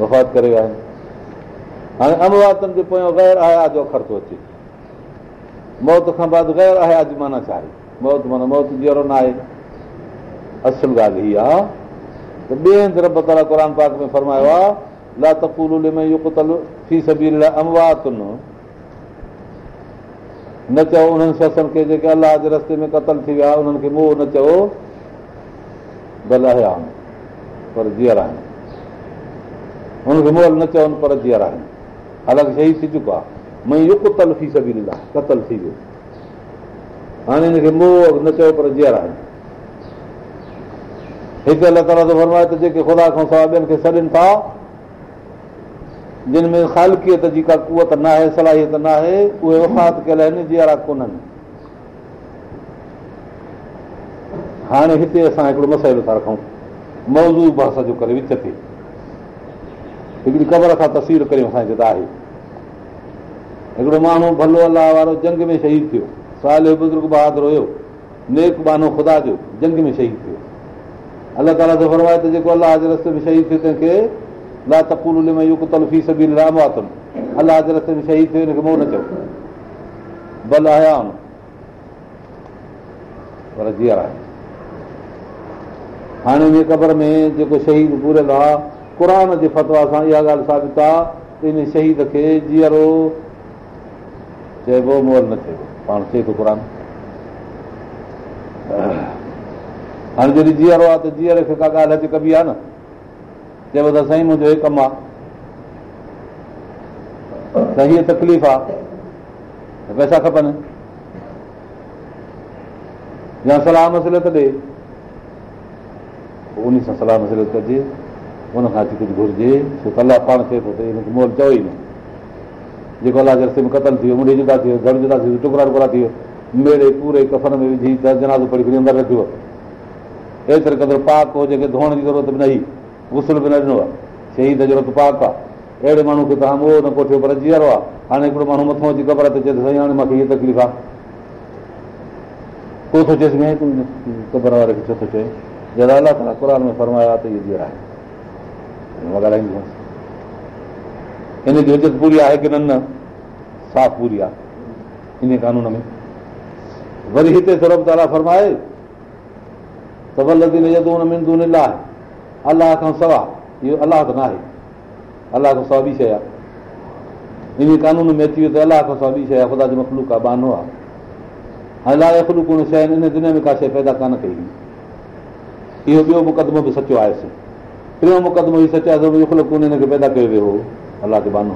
वफ़ात करे विया आहिनि हाणे अमवातनि जे पोयां गैर आया जो अखर थो अचे मौत खां बाद गैर आया जी माना छा आहे मौत माना मौत जीअरो न आहे असल ॻाल्हि हीअ फरमायो आहे ला थी न चओ उन्हनि ससनि खे जेके अलाह जे रस्ते में कतल थी विया उन्हनि खे मोह न चओ भल पर जीअर आहिनि हुनखे मोल न चवनि पर जीअर आहिनि अलॻि शहीद थी चुको आहे हालांकि शुका कुतल थी सघी ॾींदा क़तल थी वियो हाणे हिनखे मोह न चयो पर जीअर आहे हिते अलाह ताला फरमाए त जेके ख़ुदा खां सवाइ ॿियनि खे सॾनि था जिन में ख़ालकियत जी का कुवत न आहे सलाहियत न आहे उहे वफ़ात कयल आहिनि कोन कोन्हनि हाणे हिते असां हिकिड़ो मसइलो था रखूं मौज़ू बहस जो करे विच ते हिकिड़ी क़बर खां तस्वीर करियूं असांजे त आहे हिकिड़ो माण्हू भलो अलाह वारो जंग में शहीद थियो साले बुज़ुर्ग बहादु हुयो नेक बानो ख़ुदा जो जंग में शहीद थियो अलाह ताला जो फरमाए त जेको अलाह जे रस्ते में शहीद थियो तंहिंखे ला तकूल में सभी अलाह जे रस्ते में शहीद थियो हिनखे मोह न भल आहियां पर जीअर आहे हाणे क़बर में जेको शहीद पूरियल आहे क़ुर जे फतवा सां इहा ॻाल्हि साबित आहे इन शहीद खे जीअरो चइबो मोल न चइबो पाण चए थो क़ुर हाणे जॾहिं जीअरो आहे त जीअर खे का ॻाल्हि हज़ कबी आहे न चइबो त साईं मुंहिंजो हे कमु आहे त हीअ तकलीफ़ आहे पैसा खपनि या सलाह मसिलत ॾे उन सां सलाह मसलत कजे हुन खां अची कुझु घुरिजे छो कला पाण पोइ त हिनखे मोल चओ ई न जेको अलाह जे रस्ते में कतल थी वियो मुंडे जीदाुकड़ा टुकिरा थी वियो मेड़े पूरे कफन में विझी त जनाज़ो पढ़ी अंदरि रखियो एतिरे क़दुरु पाक हो जेके धोअण जी ज़रूरत बि न हुई गुसल बि न ॾिनो आहे शहीद जो ज़रूरत पाक आहे अहिड़े माण्हू खे तव्हां उहो न कोठियो पर जीअरो आहे हाणे हिकिड़ो माण्हू मथो अची ख़बर त चए त साईं हाणे मूंखे हीअ तकलीफ़ आहे को थो चए कबर वारे खे छो थो चए जॾहिं अलाह ताला क़ुर में फरमायो आहे त इहो जीअरा इन जी इज़त पूरी आहे की न न साफ़ पूरी आहे इन कानून में वरी हिते सरब ताला फरमाए त फर्माए लाइ अलाह खां सवा इहो अलाह त न आहे अलाह खां सवा ॿी शइ आहे इन कानून में अची वियो त अलाह खां सवा ॿी शइ आहे ख़ुदा जो मखलूक आहे बानो आहे अखलूक शइ आहिनि इन दुनिया में का शइ पैदा कान कई हुई इहो ॿियो मुक़दमो बि सचो आहे टियों मुक़दमो ई मुक़दम कोन हिनखे पैदा कयो वियो हो अलाह जो बानो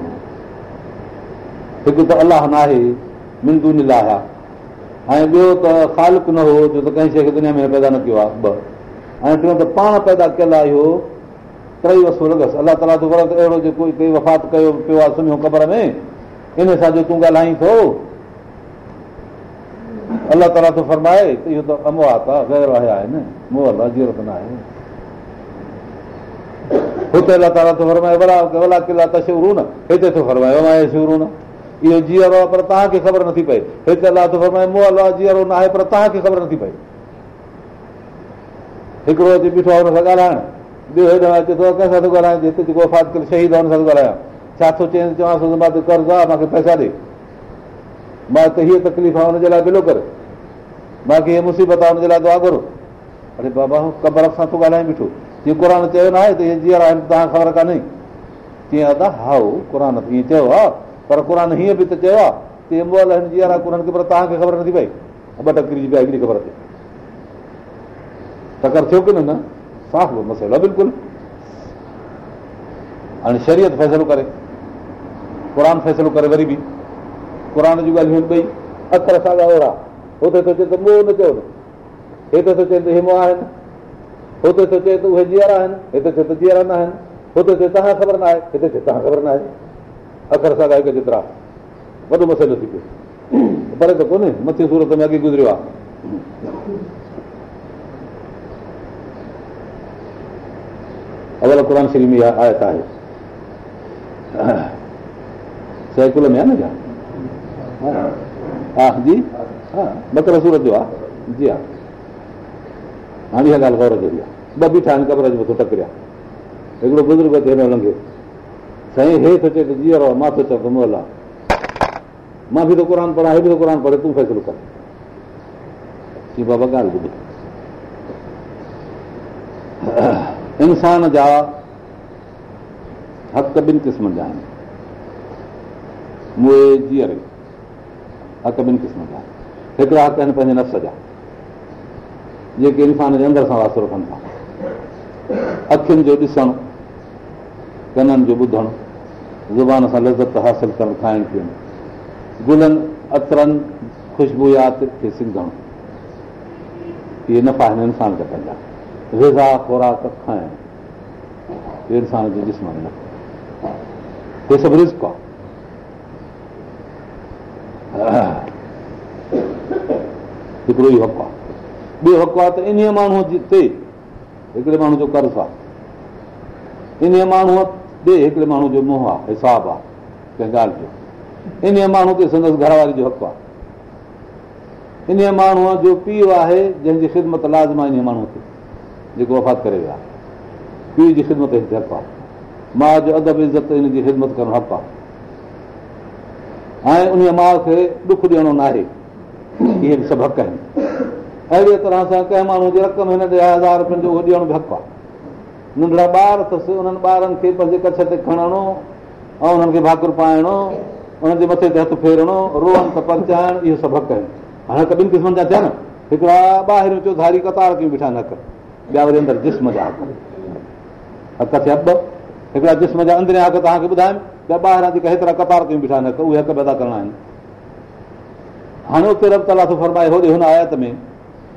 हिकु त अलाह न आहे मिंदू नाहे ऐं ॿियो त ख़ालक न हो जो त कंहिं शइ खे दुनिया में पैदा न कयो आहे ॿ ऐं टियों त पाण पैदा कयल आहे इहो टई वसो लॻसि अलाह ताला वरत अहिड़ो जेको हिते वफ़ात कयो पियो आहे सुम्हियो कबर में इन सां जो तूं ॻाल्हाई थो अलाह ताला थो फरमाए त इहो त आहे आहे गैर न मोहल न आहे न हिते न इहो जीअरो आहे पर तव्हांखे ख़बर नथी पए हिते अलाह थो न आहे पर तव्हांखे ख़बर नथी पए हिकिड़ो अची बीठो आहे कंहिं सां थो ॻाल्हाए शहीद आहे हुन सां ॻाल्हायां छा थो चई चवां थो मां कर्ज़ु आहे मूंखे पैसा ॾे मां त हीअ तकलीफ़ आहे हुनजे लाइ बिलो करे बाक़ी हीअ मुसीबत आहे हुनजे लाइ दुआ घुरो अड़े बाबा कबर सां थो ॻाल्हाए बीठो जीअं क़ुर चयो न आहे त हीअ जीअरा आहिनि तव्हांखे ख़बर कान्हे तीअं हाउ आहे पर क़ुर हीअं बि त चयो आहे तव्हांखे ख़बर नथी पई ॿ टकिरी ख़बर थिए तकर थियो की न साफ़ मसइलो आहे बिल्कुलु हाणे शरीयत फ़ैसिलो करे क़ुर फ़ैसिलो करे वरी बि क़ुर जी ॻाल्हियूं आहिनि हे त थो चए त हुते थो चए त उहे जीअरा आहिनि हिते थियो त जीअरा न आहिनि हुते थिए तव्हां ख़बर न आहे हिते थिए तव्हां ख़बर न आहे अखर सां गायो जेतिरा वॾो मसइलो थी पियो पर कोन्हे मथे सूरत में अॻे गुज़रियो आहे अवल क़ुर शरीफ़ में इहा आयत आहे सैकुल में आहे न छा हा हा जी त सूरत जो आहे जी हा हाणे इहा ॻाल्हि गौर आहे ॿ बीठा आहिनि क़बर जे मथां टकरिया हिकिड़ो बुज़ुर्ग खे न लंघे साईं हे थो चए त जीअरो आहे मां थो चवां त मूं हलां मां बि थो क़ुर पढ़ां हे बि थो क़ुर पढ़े तूं फ़ैसिलो कर की बाबा ॻाल्हि ॿुध इंसान जा हक़ ॿिनि क़िस्मनि जा आहिनि जीअर हक़ ॿिनि क़िस्मनि जा हिकिड़ा हक़ आहिनि पंहिंजे नफ़्स जा जेके इंसान जे अंदरि सां वासरु रखनि था अखियुनि जो ॾिसणु कननि जो ॿुधणु ज़ुबान सां लज़त हासिलु करणु खाइनि पीअणु गुलनि अतरनि ख़ुशबूयात खे सिंधणु इहे नफ़ा हिन इंसान जा पंहिंजा रिज़ा ख़ुराक खाइणु इहे इंसान जो जिस्मानी न के सभु रिस्क आहे हिकिड़ो ई हक़ु आहे ॿियो हक़ु आहे त इन माण्हूअ जी थिए हिकिड़े माण्हू जो कर्ज़ु आहे इन माण्हूअ ॾे हिकिड़े माण्हू जो मुंहुं आहे हिसाबु आहे कंहिं ॻाल्हि जो इन माण्हू ते संदसि घरवारी जो हक़ु आहे इन माण्हूअ जो पीउ आहे जंहिंजी ख़िदमत लाज़म आहे इन माण्हूअ ते जेको वफ़ात करे वियो आहे पीउ जी ख़िदमत हिते हक़ु आहे माउ जो अदब इज़त इन जी ख़िदमत करणु हक़ु आहे ऐं उन माउ खे ॾुखु ॾियणो न आहे इहे बि सभु हक़ आहिनि अहिड़ीअ तरह सां कंहिं माण्हू जी रक़म हिन ॾह हज़ार रुपियनि जो ॾियण जो हक़ु आहे नंढड़ा ॿार अथसि उन्हनि ॿारनि खे पंहिंजे कच्छ ते खणणो ऐं उन्हनि खे भाकुर पाइणो उन्हनि जे मथे ते हथु फेरणो त पचाइणु इहो सभु हक़ आहिनि हाणे त ॿिनि क़िस्मनि जा थियनि आहिनि हिकिड़ा ॿाहिरियों चौधारी कतार कयूं बीठा नक ॿिया वरी अंदरि जिस्म जा हक़ हक़ हिकिड़ा जिस्म जा अंदरि हक़ तव्हांखे ॿुधायमि ॿिया ॿाहिरां जेका हेतिरा कतार कयूं बीठा नक उहे हक़ पैदा करणा आहिनि हाणे उते रब फरमाए होॾे हुन आयत में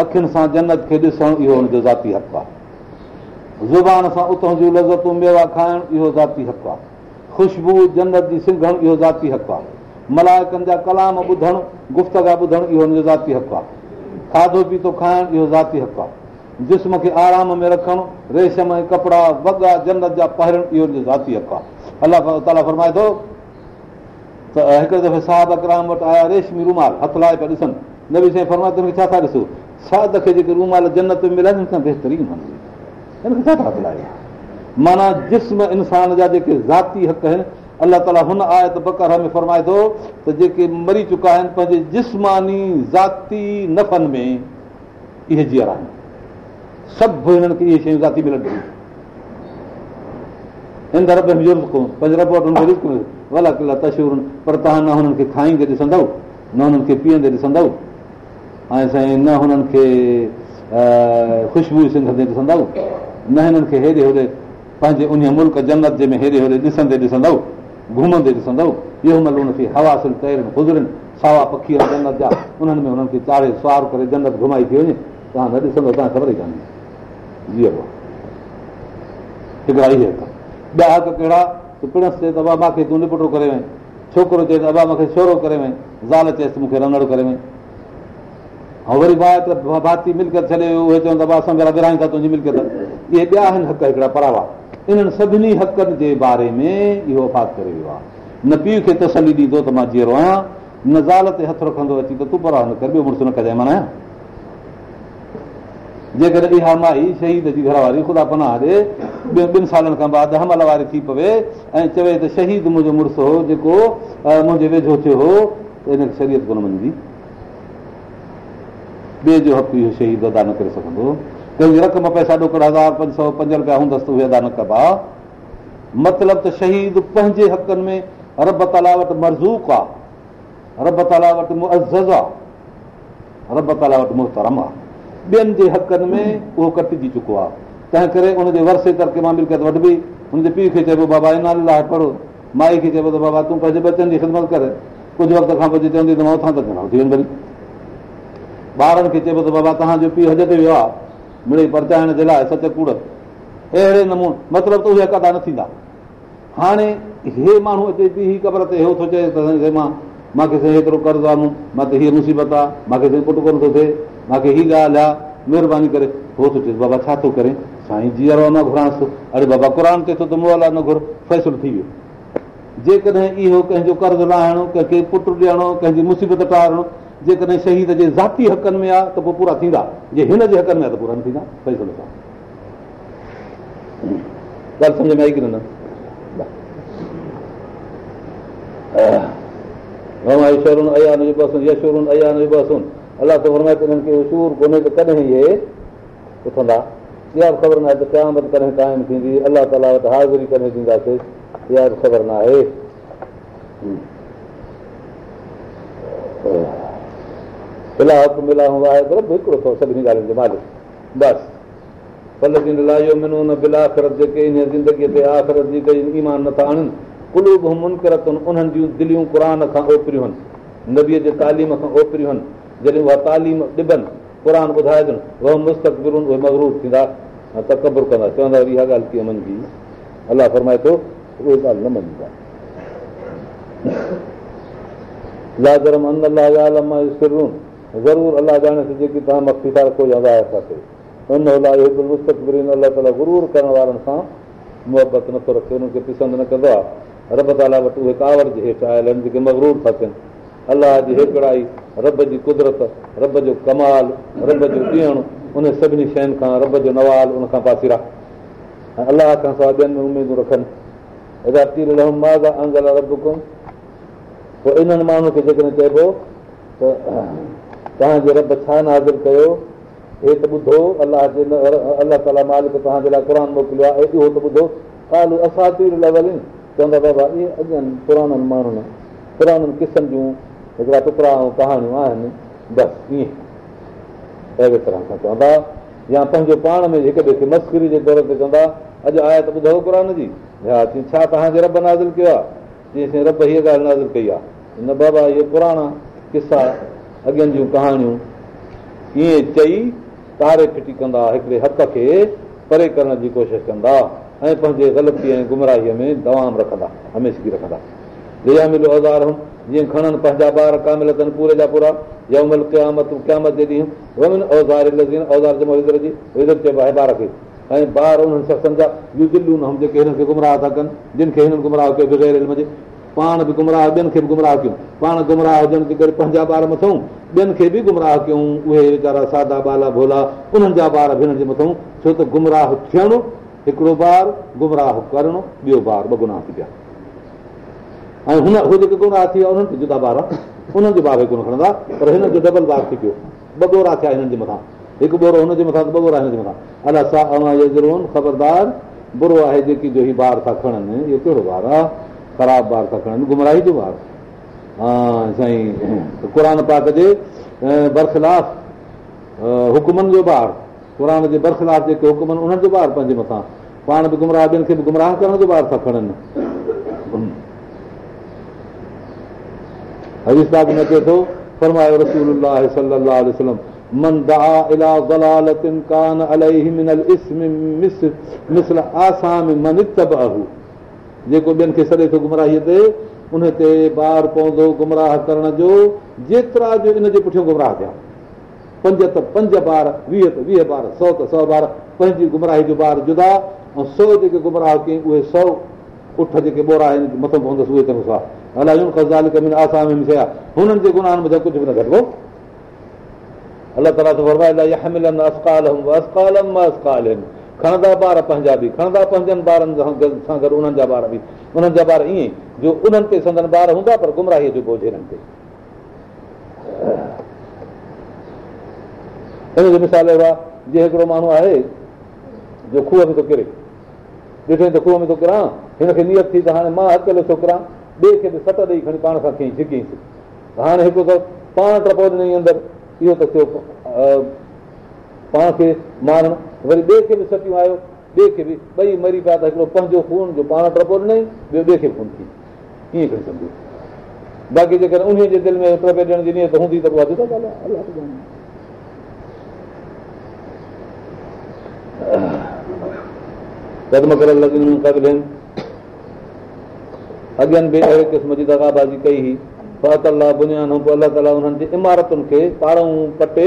अखियुनि सां जनत खे ॾिसणु इहो हुनजो ज़ाती हक़ु आहे ज़ुबान सां उतां जूं लज़तूं मेवा खाइणु इहो ज़ाती हक़ु आहे ख़ुशबू जनत जी सिंघणु इहो ज़ाती हक़ु आहे मलायकनि जा कलाम ॿुधणु गुफ़्तगा ॿुधणु इहो हुनजो ज़ाती हक़ु आहे खाधो पीतो खाइणु इहो ज़ाती हक़ु आहे जिस्म खे आराम में रखणु रेशम ऐं कपिड़ा वॻा जनत जा पहिरणु इहो हुनजो ज़ाती हक़ु आहे अलाह ताला फरमाए थो त हिकिड़े दफ़े साहिब अकराम वटि आया रेशमी रुमाल हथ लाइ पिया ॾिसनि नबी साईं फरमाए त मूंखे छा था ॾिसो साध खे जेके रूमाल जनत में मिलाए बहितरीन हूंदी छा था मिलायो माना जिस्म इंसान जा जेके ज़ाती हक़ आहिनि अलाह ताला हुन आहे त बकार में फरमाए थो त जेके मरी चुका आहिनि पंहिंजे जिस्मानी ज़ाती नफ़नि में इहे जीअर आहिनि सभु हिननि खे इहे शयूं ज़ाती मिलंदियूं रब रब में कोन पंहिंजे वटि हुनखे भला किला तशूर पर तव्हां न हुननि खे खाईंदे ॾिसंदव न हुननि खे पीअंदे ॾिसंदव ऐं साईं न हुननि खे ख़ुशबू सिंधंदे ॾिसंदव न हिननि खे हेॾे होॾे पंहिंजे उन मुल्क जनत जे में हेॾे होॾे ॾिसंदे ॾिसंदव घुमंदे ॾिसंदव इहो न लोन थी हवा सिन तैरनि गुज़रनि सावा पखी जा जंगत जा उन्हनि में हुननि खे चाढ़े सुवार करे जनत घुमाई थी वञे तव्हां न ॾिसंदव तव्हां ख़बर ई कान्हे जीअं भाउ हिकिड़ा इहे ॿिया हक़ कहिड़ा त पिणस चए त अबा मूंखे तूं निपुटो करे वञ छोकिरो चए त अबा मूंखे छोरो करे वञे ज़ाल चएसि मूंखे रंगड़ करे वञे ऐं वरी भाउ त भाती मिल्कियत छॾे उहे चवनि था असां विरायूं था तुंहिंजी मिल्कियत इहे ॿिया आहिनि हक़ हिकिड़ा परावा इन्हनि सभिनी हक़नि जे बारे में इहो आफ़ात करे वियो आहे न पीउ खे तसली ॾींदो त मां जीअरो आहियां न ज़ाल ते हथु रखंदो अची त तूं परा न कर ॿियो मुड़ुसु न कॾहिं मनायां जेकॾहिं इहा माई शहीद जी घरवारी ख़ुदा पनाह ॾे ॿियो ॿिनि सालनि खां बाद हमल वारी थी पवे ऐं चवे त शहीद मुंहिंजो मुड़ुसु हो जेको मुंहिंजे वेझो थियो हो त इनखे शरीयत कोन मञंदी ॿिए जो हक़ इहो शहीद अदा न करे सघंदो तंहिंजी रक़म पैसा ॾुकड़ हज़ार पंज सौ पंज रुपया हूंदसि त उहे अदा न कबा मतिलबु त शहीद पंहिंजे हक़नि में रब ताला वटि मरज़ूक आहे रब ताला वटि अज़ आहे रब ताला वटि मुहतरम आहे ॿियनि जे हक़नि में उहो कटिजी चुको आहे तंहिं करे उनजे वरसे करके मां मिल्कियत वठबी हुनजे पीउ खे चइबो बाबा इन लाइ पढ़ो माई खे चइबो त बाबा तूं पंहिंजे बचनि जी ख़िदमत कर कुझु वक़्त खां पोइ चवंदी त मां उथां त घणा वठी वेंदु ॿारनि खे चइबो त बाबा तव्हांजो पीउ हज ते वियो आहे मिड़े परचाइण जे लाइ सच कूड़ अहिड़े नमूने मतिलबु त उहे कॾहिं न थींदा हाणे हे माण्हू अचे हीअ क़बर ते इहो थो चए त मां मूंखे साईं हेतिरो कर्ज़ु आंदो मां त हीअ मुसीबत आहे मूंखे साईं पुटु कोन थो थिए मूंखे हीअ ॻाल्हि आहे महिरबानी करे उहो थो सोचे बाबा छा थो करे साईं जीअरो न घुरांसि अरे बाबा क़ुर ते थो त मो अला न घुर फ़ैसिलो थी वियो जेकॾहिं इहो कंहिंजो कर्ज़ु लाहिणो कंहिंखे पुटु ॾियणो कंहिंजी मुसीबत टारणो जेकॾहिं शहीद जे ज़ाती हक़नि में आहे त पोइ पूरा थींदा जे हिन जे हक़नि में आहे त पूरा थींदा सम्झ में आई की न ख़बर न आहे तॾहिं क़ाइमु थींदी अलाह ताला वटि हाज़िरी कॾहिं ॾींदासीं इहा बि ख़बर न आहे ईमान नथा जे तालीम खां ओपरियूं आहिनि जॾहिं उहा तालीम ॾिबनि क़ुरान ॿुधाइजनि उहो मुस्तकबिल मगरूब थींदा त कबुरु कंदा चवंदा इहा ॻाल्हि कीअं मञी अलाह फरमाए थो उहे ॻाल्हि न मञींदा ज़रूरु अलाह ॼाणे थो जेकी तव्हां मक़सी सां रखो अदा कयो मुहबत नथो रखे उन्हनि खे पिसंदि न कंदो आहे रब ताला वटि उहे कावर जे हेठि आयल आहिनि जेके मगरूर था थियनि अलाह जी हेकड़ाई रब जी कुदरत रब जो कमाल रब जो ॾियण उन सभिनी शयुनि खां रब जो नवाज़ उनखां पासीरा ऐं अलाह खां सवाइ ॿियनि में उमेदूं रखनि तीर अंगल रब कोन पोइ इन्हनि माण्हुनि खे जेकॾहिं चइबो त तव्हांजे रब छा नाज़र कयो हे त ॿुधो अलाह जे अलाह ताला मालिक तव्हांजे लाइ क़ुर मोकिलियो आहे इहो त ॿुधो असां चवंदा बाबा इहे अॻियनि पुराणनि माण्हुनि पुराणनि क़िस्म जूं हिकिड़ा टुकड़ा ऐं कहाणियूं आहिनि बसि ईअं अहिड़े तरह सां चवंदा या पंहिंजो पाण में हिक ॿिए खे मस्करी जे दौर ते चवंदा अॼु आया त ॿुधो क़ुर जी हा चई छा तव्हांजे रब नाज़िल कयो आहे चई साईं रब हीअ ॻाल्हि नाज़िल कई आहे न बाबा इहे पुराणा किसा अॻियनि जूं कहाणियूं ईअं चई तारे फिटी कंदा हिकिड़े हथ खे परे करण जी कोशिशि कंदा ऐं पंहिंजे ग़लती ऐं गुमराहीअ में दवाम रखंदा हमेशह रखंदा बेया मिलो औज़ार जीअं खणनि पंहिंजा ॿार कामिल अथनि पूरे जा पूरा यमल क़यामत क़यामत जे ॾींहुं औज़ार औज़ार जी विदर चइबो आहे ॿार खे ऐं ॿार उन्हनि शख़्सनि जा ॿियूं दिलियूं न जेके हिननि खे गुमराह था कनि जिन खे हिननि गुमराह कयो बग़ैर पाण बि गुमराह ॿियनि खे बि गुमराह कयूं पाण गुमराह हुजण जे करे पंहिंजा ॿार मथऊं ॿियनि खे बि गुमराह कयूं उहे वीचारा सादा बाला भोला उन्हनि जा ॿार बि हिननि जे मथऊं छो त गुमराह थियणो हिकिड़ो ॿार गुमराह करणो ॿियो ॿार ॿ गुनाह थी पिया ऐं हुन उहे जेके गुमराह थी विया उन्हनि खे जुदा ॿार उन्हनि जो ॿार बि कोन खणंदा पर हिन जो डबल ॿार थी पियो ॿ गोरा थिया हिननि जे मथां हिकु बोरो हुनजे मथां ॿ गोरा हिन जे मथां अलावा ख़बरदार बुरो आहे जेकी जो हीउ ॿार था खणनि इहो कहिड़ो ॿार आहे ख़राब ॿार था खणनि गुमराही जो ॿार साईं बरख़िलाफ़ हुकुमन जो ॿार क़ुर जे बरख़िलाफ़ जेके हुकुम उन्हनि जो ॿार पंहिंजे मथां पाण बि गुमराह ॿियनि खे बि गुमराह करण जो ॿार था खणनि जेको ॿियनि खे सॾे थो गुमराही ते जेतिरा जो जे पुठियां थिया पंहिंजी गुमराही जो ॿार जुदा ऐं सौ जेके गुमराह कई उहे सौ उठ जेके ॿोरा आहिनि मथो पवंदसि उहे कुझु बि न कढबो खणंदा ॿार पंहिंजा बि खणंदा पंहिंजनि जा ॿार ईअं जो उन्हनि ते हिननि ते हिन जो मिसाल अहिड़ो आहे जीअं हिकिड़ो माण्हू आहे जो खूह में थो किरे ॾिठे त खूह में थो किरां हिनखे नियत थी त हाणे मां थो किरां ॿिए खे बि सट ॾेई खणी पाण सां खईं छिकीस हाणे हिकु त पाण त थियो पाण खे मारणु वरी ॿिए खे बि सचियो आयो ॿिए खे बि ॿई मरी पिया त हिकिड़ो पंहिंजो खून जो पाण टपो ॾिनई ॿियो ॿिए खे खून थी कीअं करे सघंदो बाक़ी जेकर उन जे दिलि में टपे ॾियण जी नीयत हूंदी त उहा थी अॻियनि बि अहिड़े क़िस्म जी दगाबाज़ी कई हुई अलाह बुनियान ताला उन्हनि जे इमारतुनि खे पारूं पटे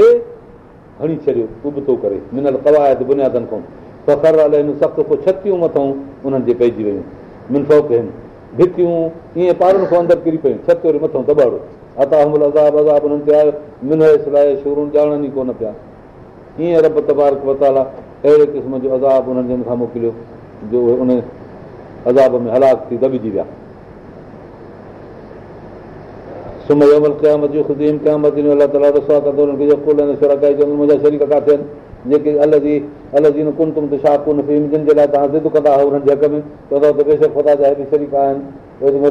हणी छॾियो उबतो करे मिनल कवायत बुनियादनि खां फ़खर आहिनि सख़्तु पोइ छतियूं मथां उन्हनि जे पइजी वियूं मिनफोक आहिनि भितियूं ईअं पारनि खां अंदरि किरी पयूं छतियूं मथां दॿाड़ो अता अमल अज़ाब ते आयो लाइ अज़ाबोर ॼाणनि ई कोन पिया ईअं रब तबारक वताला अहिड़े क़िस्म जो अज़ाब उन्हनि जे मथां मोकिलियो जो उन अज़ाब में हलाक थी दॿिजी विया सुम्हयो अमल चवंदो मुंहिंजा शरीक़ का थियनि जेके अलॻ जी न कुन फीम जिन जे लाइ तव्हां ज़िद कंदा हुआ हुननि जे हक़ में चवंदा त बेशक ख़ुदा जा हिते शरीक आहिनि उहे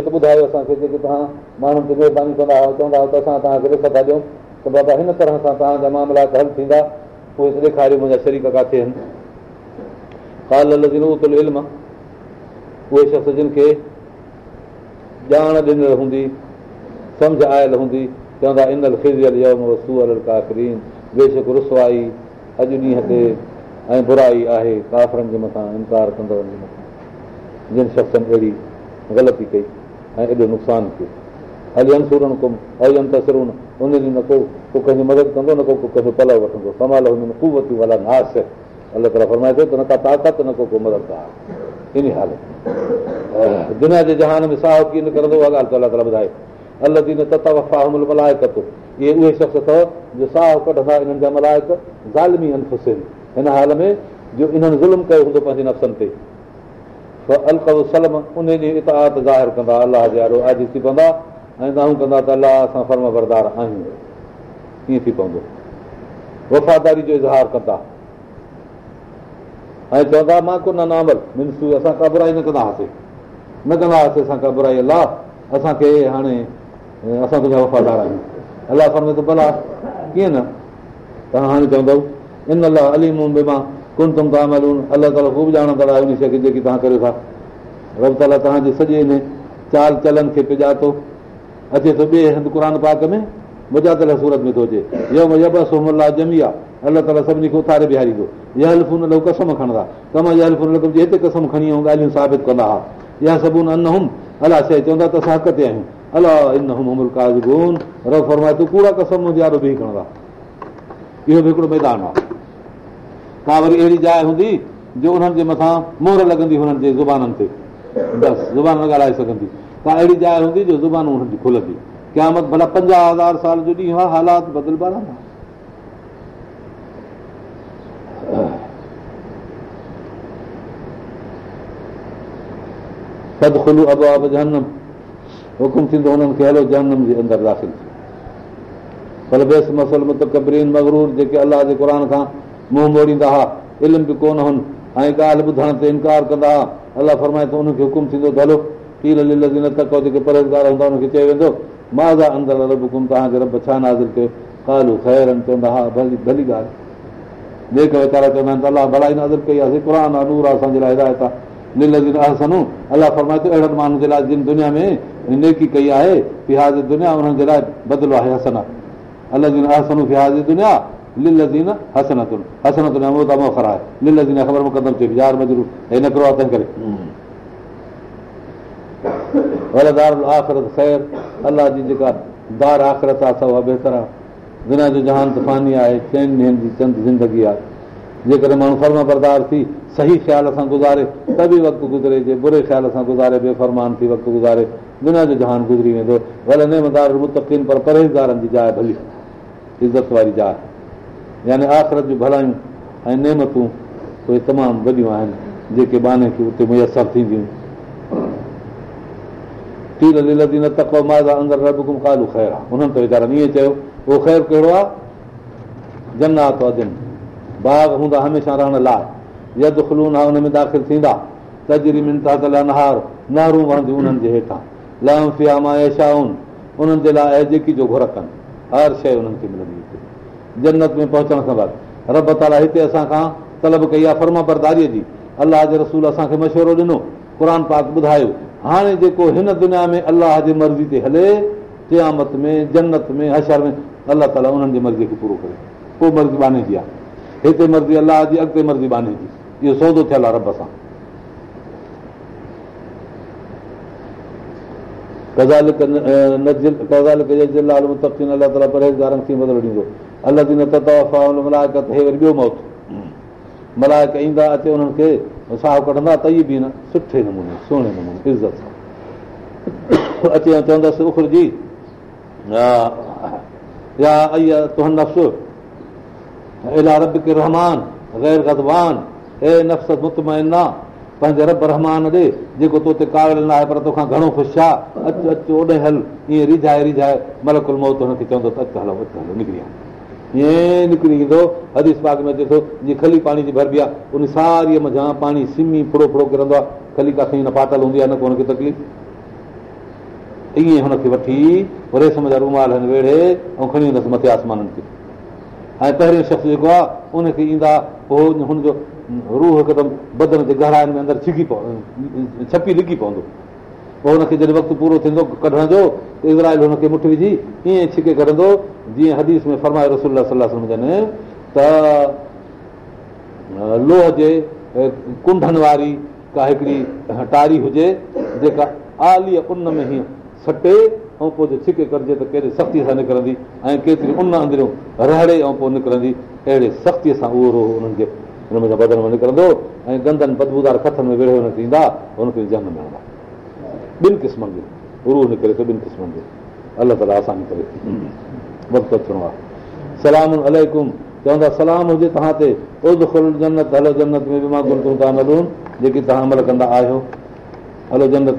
त ॿुधायो असांखे जेके तव्हां माण्हुनि खे महिरबानी कंदा हुआ चवंदा हुआ त असां तव्हांखे रिस था ॾियूं त बाबा हिन तरह सां तव्हांजा मामला हल थींदा उहे त ॾेखारियो मुंहिंजा शरीक का थियनि काल किथे आहिनि उहे शख़्स जिन खे ॼाण ॾिनल हूंदी सम्झ आयल हूंदी चवंदा इन यम बेशक रुसवाई अॼु ॾींहं ते ऐं बुराई आहे काफ़रनि जे मथां इनकार कंदड़नि जे मथां जिन शख़्सनि अहिड़ी ग़लती कई ऐं एॾो नुक़सानु कयो हल अंसुरनि कुम उन ॾींहुं न को को कंहिंजी मदद कंदो न को को कंहिंजो पलव वठंदो कमाल हुन में हूंदो अलॻि नास अलाह ताला फरमाए थो त न का ताक़त न को को मदद तार इन हालत दुनिया जे जहान में साहु कीअं न कंदो उहा ॻाल्हि त अलाह ताला ॿुधाए अल जी न त वफ़ा अमल मल्हाय के उहे शख़्स अथव जो साहु कढंदा इन्हनि जा मलायक ज़ालिमी अल हिन हाल में जो इन्हनि ज़ुल्म कयो हूंदो पंहिंजे नफ़्सनि ते अलकल उन जी इताद ज़ाहिर कंदा अलाह जे थी पवंदा ऐं दाहूं कंदा त अलाह असां फर्म बरदार आहियूं कीअं थी पवंदो वफ़ादारी जो इज़हार कंदा ऐं चवंदा मां नामल मिंस असां काराई न कंदा हुआसीं न कंदा हुआसीं असां काराई अलाह असांखे हाणे असां तुंहिंजा वफ़ादार आहियूं अलाह में त भला कीअं न तव्हां हाणे चवंदव इन अलाह अली मूं बि मां तुम तव्हां मालूम अलाह ताला ख़ूब ॼाणंदड़ ख़ूबाणा शइ खे जेकी तव्हां करियो था रब ताला तव्हांजे सॼे हिन चाल चलन खे पिजातो अचे थो ॿिए हंधि क़ुर पाक में मुजातल सूरत में थो अचे जमी आहे अलाह ताला सभिनी खे उतारे बिहारी थो कसम खणंदा तमामु हिते कसम खणी ऐं ॻाल्हियूं साबित कंदा हुआ इहा सबून अन हुम अलाह शइ चवंदा त असां हक़ ते आहियूं इहो बि हिकिड़ो मैदान आहे तव्हां वरी अहिड़ी जाए हूंदी जो उन्हनि जे मथां मोर लॻंदी हुननि जे ज़बाननि ते बसि न ॻाल्हाए सघंदी का अहिड़ी जाए हूंदी जो ज़ुबान हुननि जी खुलंदी क्यामत भला पंजाहु हज़ार साल जो ॾींहुं आहे हालात बदिल हुकुम थींदो हुननि खे हलो जनम जे अंदरि दाख़िल थियो पर बेस मसल कबरीन मगरूर जेके अलाह जे क़ुर खां मुंहुं मोड़ींदा हुआ इल्म बि कोन हुनि ऐं ॻाल्हि ॿुधण ते इनकार कंदा हुआ अलाह फरमाए त हुनखे हुकुम थींदो त हलो पील लील न तको जेके परहेज़गार हूंदा हुनखे चयो वेंदो माज़ा अंदरि रब हुकुम तव्हांखे रब छा नाज़ कयो कालू ख़ैर चवंदा हा भली भली ॻाल्हि जेके वीचारा चवंदा आहिनि त अलाह भलाई नाज़ कई आहे क़ुर आहे नूर आहे असांजे लाइ हिदायत आहे लिल जी न अलाह फरमाइण माण्हुनि जे लाइ जिन दुनिया में नेकी कई आहे फिहाज़ दुनिया उन्हनि जे लाइ बदिलो आहे हसन आहे थी जी मजरू हे न हसन आख़िरत ख़ैर अलाह जी जेका दार आख़िरत आहे दुनिया जो जहान तूफ़ानी आहे चइनि ॾींहंनि जी चंद ज़िंदगी आहे जेकॾहिं माण्हू फर्म बरदार थी सही ख़्याल सां गुज़ारे त बि वक़्तु गुज़रे जे बुरे ख़्याल सां गुज़ारे बेफ़रमान थी वक़्तु गुज़ारे दुनिया जो जहान गुज़री वेंदो भले मुतकिन पर परहेज़दारनि जी जाइ भली इज़त वारी जाइ यानी आख़िरत जूं भलायूं ऐं नेमतूं उहे तमामु वॾियूं आहिनि जेके बाने खे उते मुयसरु थींदियूं तील लील न तको माज़ा अंदरि कालू ख़ैरु आहे उन्हनि त वीचारनि ईअं चयो उहो ख़ैरु कहिड़ो आहे जन्नात बाग हूंदा हमेशह रहण लाइ यद खुलून आहे हुन में दाख़िलु थींदा तजरी मिनताज़ला नहार नहरूं वहंदियूं उन्हनि जे हेठां लहऊं सिया मां एशाउनि उन्हनि जे लाइ ऐं जेकी जो घुर कनि हर शइ उन्हनि खे मिलंदी हिते जन्नत में पहुचण खां बाद रब ताला हिते असांखां तलब कई आहे फर्मा बरदारीअ जी अलाह जे रसूल असांखे मशवरो ॾिनो क़ुर पाक ॿुधायो हाणे जेको हिन दुनिया में अलाह जी मर्ज़ी ते हले क़यामत में जन्नत में हशर में अलाह ताला उन्हनि जी मर्ज़ीअ खे पूरो करे पोइ मर्ज़ी बानी जी आहे हिते मर्ज़ी अलाह जी अॻिते मर्ज़ी बानी जी इहो सौदो थियल आहे रब सां ॿियो मौत मलायक ईंदा अचे उन्हनि खे कढंदा त इहे बि न सुठे नमूने सुहिणे नमूने इज़त सां अचे चवंदसि उखरजी नफ़्स न आहे पर तोखां घणो ख़ुशि ईअं रिझाए रिझाए मलकुल मोहत हुनखे चवंदो त ईअं निकिरी ईंदो हदीस पाक में थो जीअं खली पाणी जी भरबी आहे उन सारीअ मज़ा पाणी सिमी फुड़ो फुड़ो किरंदो आहे खली काथी न फाटल हूंदी आहे न को हुनखे तकलीफ़ ईअं हुनखे वठी रेसम जा हिन वेड़े ऐं खणी वेंदसि मथे आसमाननि खे ऐं पहिरियों शख़्स जेको आहे उनखे ईंदा उहो हुनजो रूह हिकदमि बदन ते गहराइनि में अंदरि छिकी पव छपी लिकी पवंदो पोइ हुनखे जॾहिं वक़्तु पूरो थींदो कढण जो त इज़राइल हुनखे मुठ विझी ईअं छिके कढंदो जीअं हदीस में फरमाए रसूल सलाहु सम्झनि त लोह जे कुंडनि वारी का हिकिड़ी टारी हुजे जेका आलीअ उन में हीअं सटे ऐं पोइ जे छिके करिजे त केतिरे सख़्ती सां निकिरंदी ऐं केतिरी उन अंदरियूं रहड़े ऐं पोइ निकिरंदी अहिड़े सख़्तीअ सां उहो रोह उन्हनि खे हुन में बदन में निकिरंदो ऐं गंदनि बदबूदार खतनि में वेड़े हुनखे ईंदा हुनखे जन में हूंदा ॿिनि क़िस्मनि जो रूह निकिरे थो ॿिनि क़िस्मनि जो अलाह ताला आसानी करे वक़्तु अचिणो आहे सलाम अलकुम चवंदा सलाम हुजे तव्हां ते जन्नत हलो जन्नत में बि मां जेकी तव्हां अमल कंदा आहियो हलो जन्नत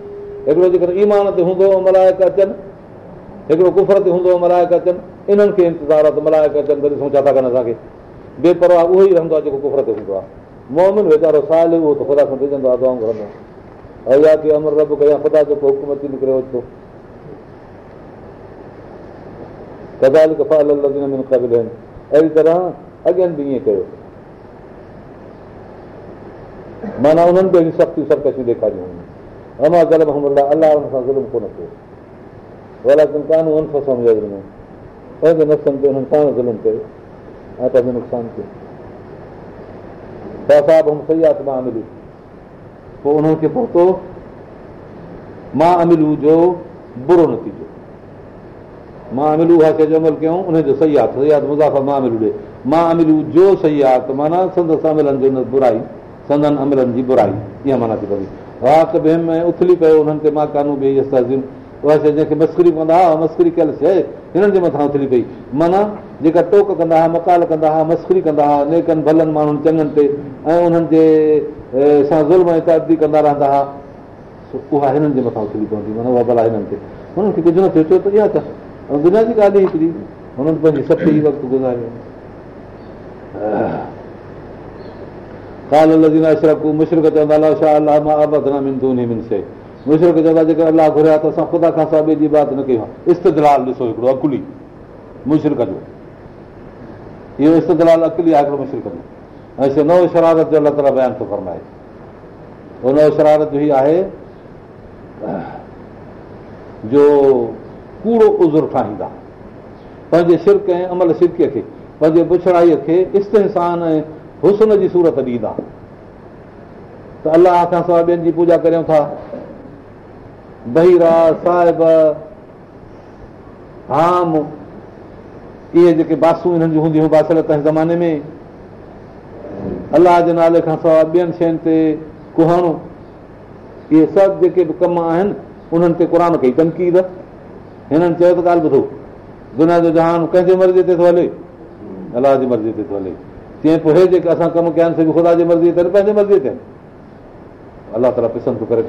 हिकिड़ो जेकॾहिं ईमानत हूंदो मल्हायक अचनि हिकिड़ो कुफरत हूंदो मल्हायक अचनि इन्हनि खे सोचा था कनि असांखे बे उहो ई रहंदो आहे जेको कुफरत हूंदो आहे अहिड़ी तरह बि ईअं कयो माना उन्हनि ते सख़्तियूं सरकशियूं ॾेखारियूं अलाह हुन सां ज़ुलम कोन कयो ऐं पंहिंजो नुक़सानु कयो सही आहे मां हुनखे पहुतो मां अमिलू जो बुरो नतीजो मां अमिलू हा कंहिंजो अमल कयूं उनजो सही आहे मुज़ाफ़ा मां ॾे मां अमिलू जो सही आहे त माना संदसि बुराई संदनि अमिलनि जी बुराई इहा माना वाक उथली पियो हुननि ते मां कानू बि उहा शइ जंहिंखे मस्करी कंदा हुआ मस्करी कयल शइ हिननि जे मथां उथली पई माना जेका टोक कंदा हुआ मकाल कंदा हुआ मस्करी कंदा हुआ नेकनि भलनि माण्हुनि चङनि ते ऐं उन्हनि जे सां ज़ुल्म ऐं इतादी कंदा रहंदा हुआ उहा हिननि जे मथां उथली पवंदी माना उहा भला हिननि ते हुननि खे कुझु न थियो छो त इहा त दुनिया जी ॻाल्हि ई हिकिड़ी हुननि पंहिंजी सभु गुज़ारियो ॻाल्हि मुशरक चवंदा अलो छा अलाह मां आबद न मिलंदी चवंदा जेकर अलाह घुरिया त असां ख़ुदा खां जी बात न ॾिसो हिकिड़ो अकुली मुशरक़ जो इहो आहे हिकिड़ो मुशरक जो ऐं नओ शरारत जो अलाह बयान थो शरारत ई आहे जो कूड़ो ठाहींदा पंहिंजे शिरक ऐं अमल सिरकीअ खे पंहिंजे पुछड़ाईअ खे इस्तहसान ऐं हुसन जी सूरत ॾींदा त अलाह खां सवाइ ॿियनि जी पूॼा करियूं था बहिरा साहिब हाम इहे जेके बासूं हिननि जूं हूंदियूं बासल तंहिं ज़माने में अलाह जे नाले खां सवाइ ॿियनि शयुनि ते कुहाणो इहे सभु जेके बि कम आहिनि उन्हनि ते क़रान कई तनक़ीद हिननि चयो त ॻाल्हि ॿुधो दुनिया जो जहान कंहिंजे मर्ज़ी ते थो हले अलाह जी मर्ज़ी ते थो हले पोइ हे जेके असां कमु कया आहिनि पंहिंजे मर्ज़ीअ ते अलाह ताला पसंदि करे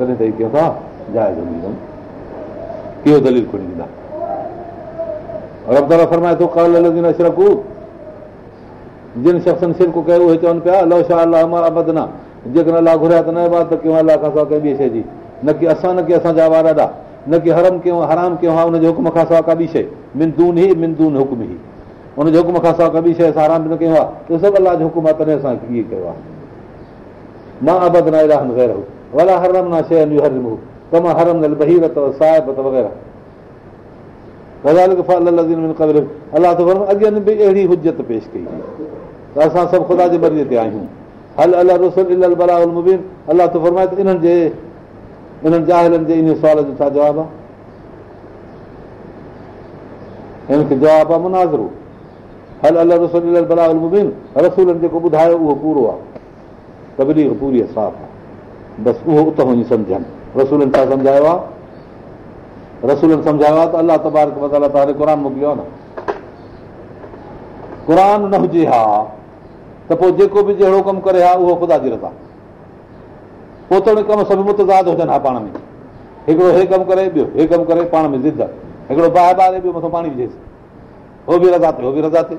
उहे चवनि पिया अला अलाह जेकॾहिं अलाह घुरिया त न की असां न की असांजा वाराॾा न की हरम कयूं हराम कयो हा हुनजे हुकुम खां सवा का ॿी शइ मिंदून ई मिंदून हुकुम ई हुनजे हुकुम खां सवाइ कॿी शइ सां आराम बि न कयो आहे सभु अलाह जो हुकुम आहे हुजत पेश कई त असां सभु ख़ुदा जे बरीअ ते आहियूं सुवाल जो छा जवाबु आहे हिनखे जवाबु आहे मुनाज़रो हल अल रसोल भला मुबिन रसूलनि जेको ॿुधायो उहो पूरो आहे तबली पूरी साफ़ आहे बसि उहो उतां वञी सम्झनि रसूलनि छा सम्झायो आहे रसूलनि सम्झायो आहे त अलाह तबारक तबार खे क़ुर मोकिलियो आहे न क़ुर न हुजे हा त पोइ जेको बि जहिड़ो कमु करे हा उहो ख़ुदा जी रज़ा पोइ थोरी कम सभु मुतज़ाद हुजनि हा पाण में हिकिड़ो हे कमु करे ॿियो हे कमु करे पाण में ज़िद हिकिड़ो बाहि ॿारे ॿियो मथां पाणी विझेसि उहो बि रज़ा थिए उहो बि रज़ा थिए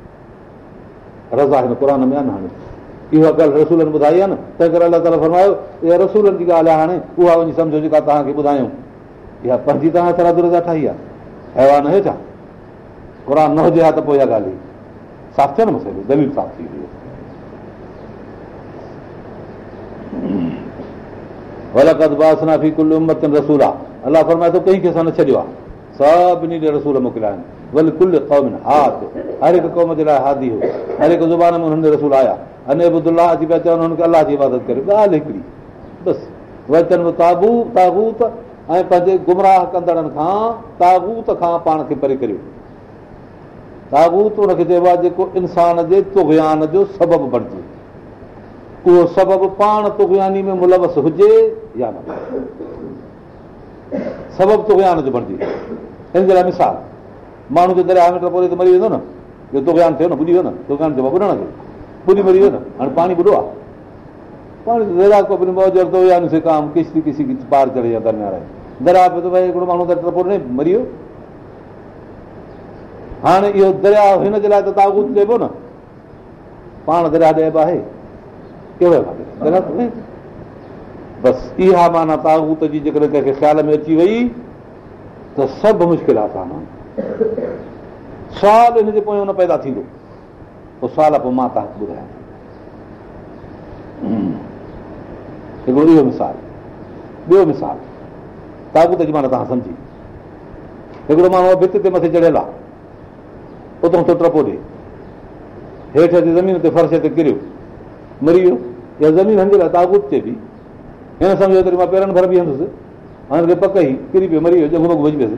रज़ा हिन क़ान में आहे न हाणे इहा ॻाल्हि रसूलनि ॿुधाई आहे न तंहिं करे अलाह ताला फरमायो इहा रसूलनि जी ॻाल्हि आहे हाणे उहा वञी सम्झो जेका तव्हांखे ॿुधायूं इहा पंहिंजी तव्हां सरा रज़ा ठाही आहे हैवान हुयो छा क़ुर न हुजे हा त पोइ इहा ॻाल्हि साफ़ थियो न थिए दलील साफ़ थी वई रसूल आहे अलाह फरमाए थो कंहिंखे असां न छॾियो आहे सभिनी ॾे रसूल मोकिलिया आहिनि बिल्कुलु हा हर हिकु क़ौम जे लाइ हादी हुयो हर हिकु ज़बान में हुननि जो रसूल आया अने बि दुलाह पिया चवनि अलाह जी इबादत कयो ॻाल्हि हिकिड़ी बसि बि ताबूत ताबूत ऐं पंहिंजे गुमराह कंदड़नि खां ताबूत खां पाण खे परे करियो ताबूत हुनखे आहे जेको इंसान जे तुगयान जो सबबु बणिजे उहो सबबु पाण में मुलवस हुजे या न सबबु तुगयान जो बणिजे हिन जे लाइ मिसाल माण्हू जे दरिया में ट्रोड़े त मरी वेंदो न इहो दुकानु थियो न ॿुधी वियो न दुकान वियो न हाणे पाणी ॿुधो आहे दरिया हाणे इहो दरिया हिन जे लाइ त ताबूत चइबो न पाण दरिया ॾेबो आहे बसि इहा माना ताबूत जी जेकॾहिं कंहिंखे ख़्याल में अची वई त सभु मुश्किल आहे असां सुवाल हिन पोयो न पैदा थींदो पोइ सुवाल पोइ मां तव्हांखे ॿुधायां हिकिड़ो इहो मिसाल ॿियो मिसाल ताकूत जी माना तव्हां सम्झी हिकिड़ो माण्हू भित ते मथे चढ़ियल आहे उतां थो टपो ॾे हेठि अची ज़मीन ते फर्श ते किरियो मरी वियो या ज़मीन हंधि लाइ ताकूत ते बि हिन सम्झो त मां पेरनि भर बीहंदुसि हाणे पक ई किरी पियो मरी वियो जॻम भॼी वियसि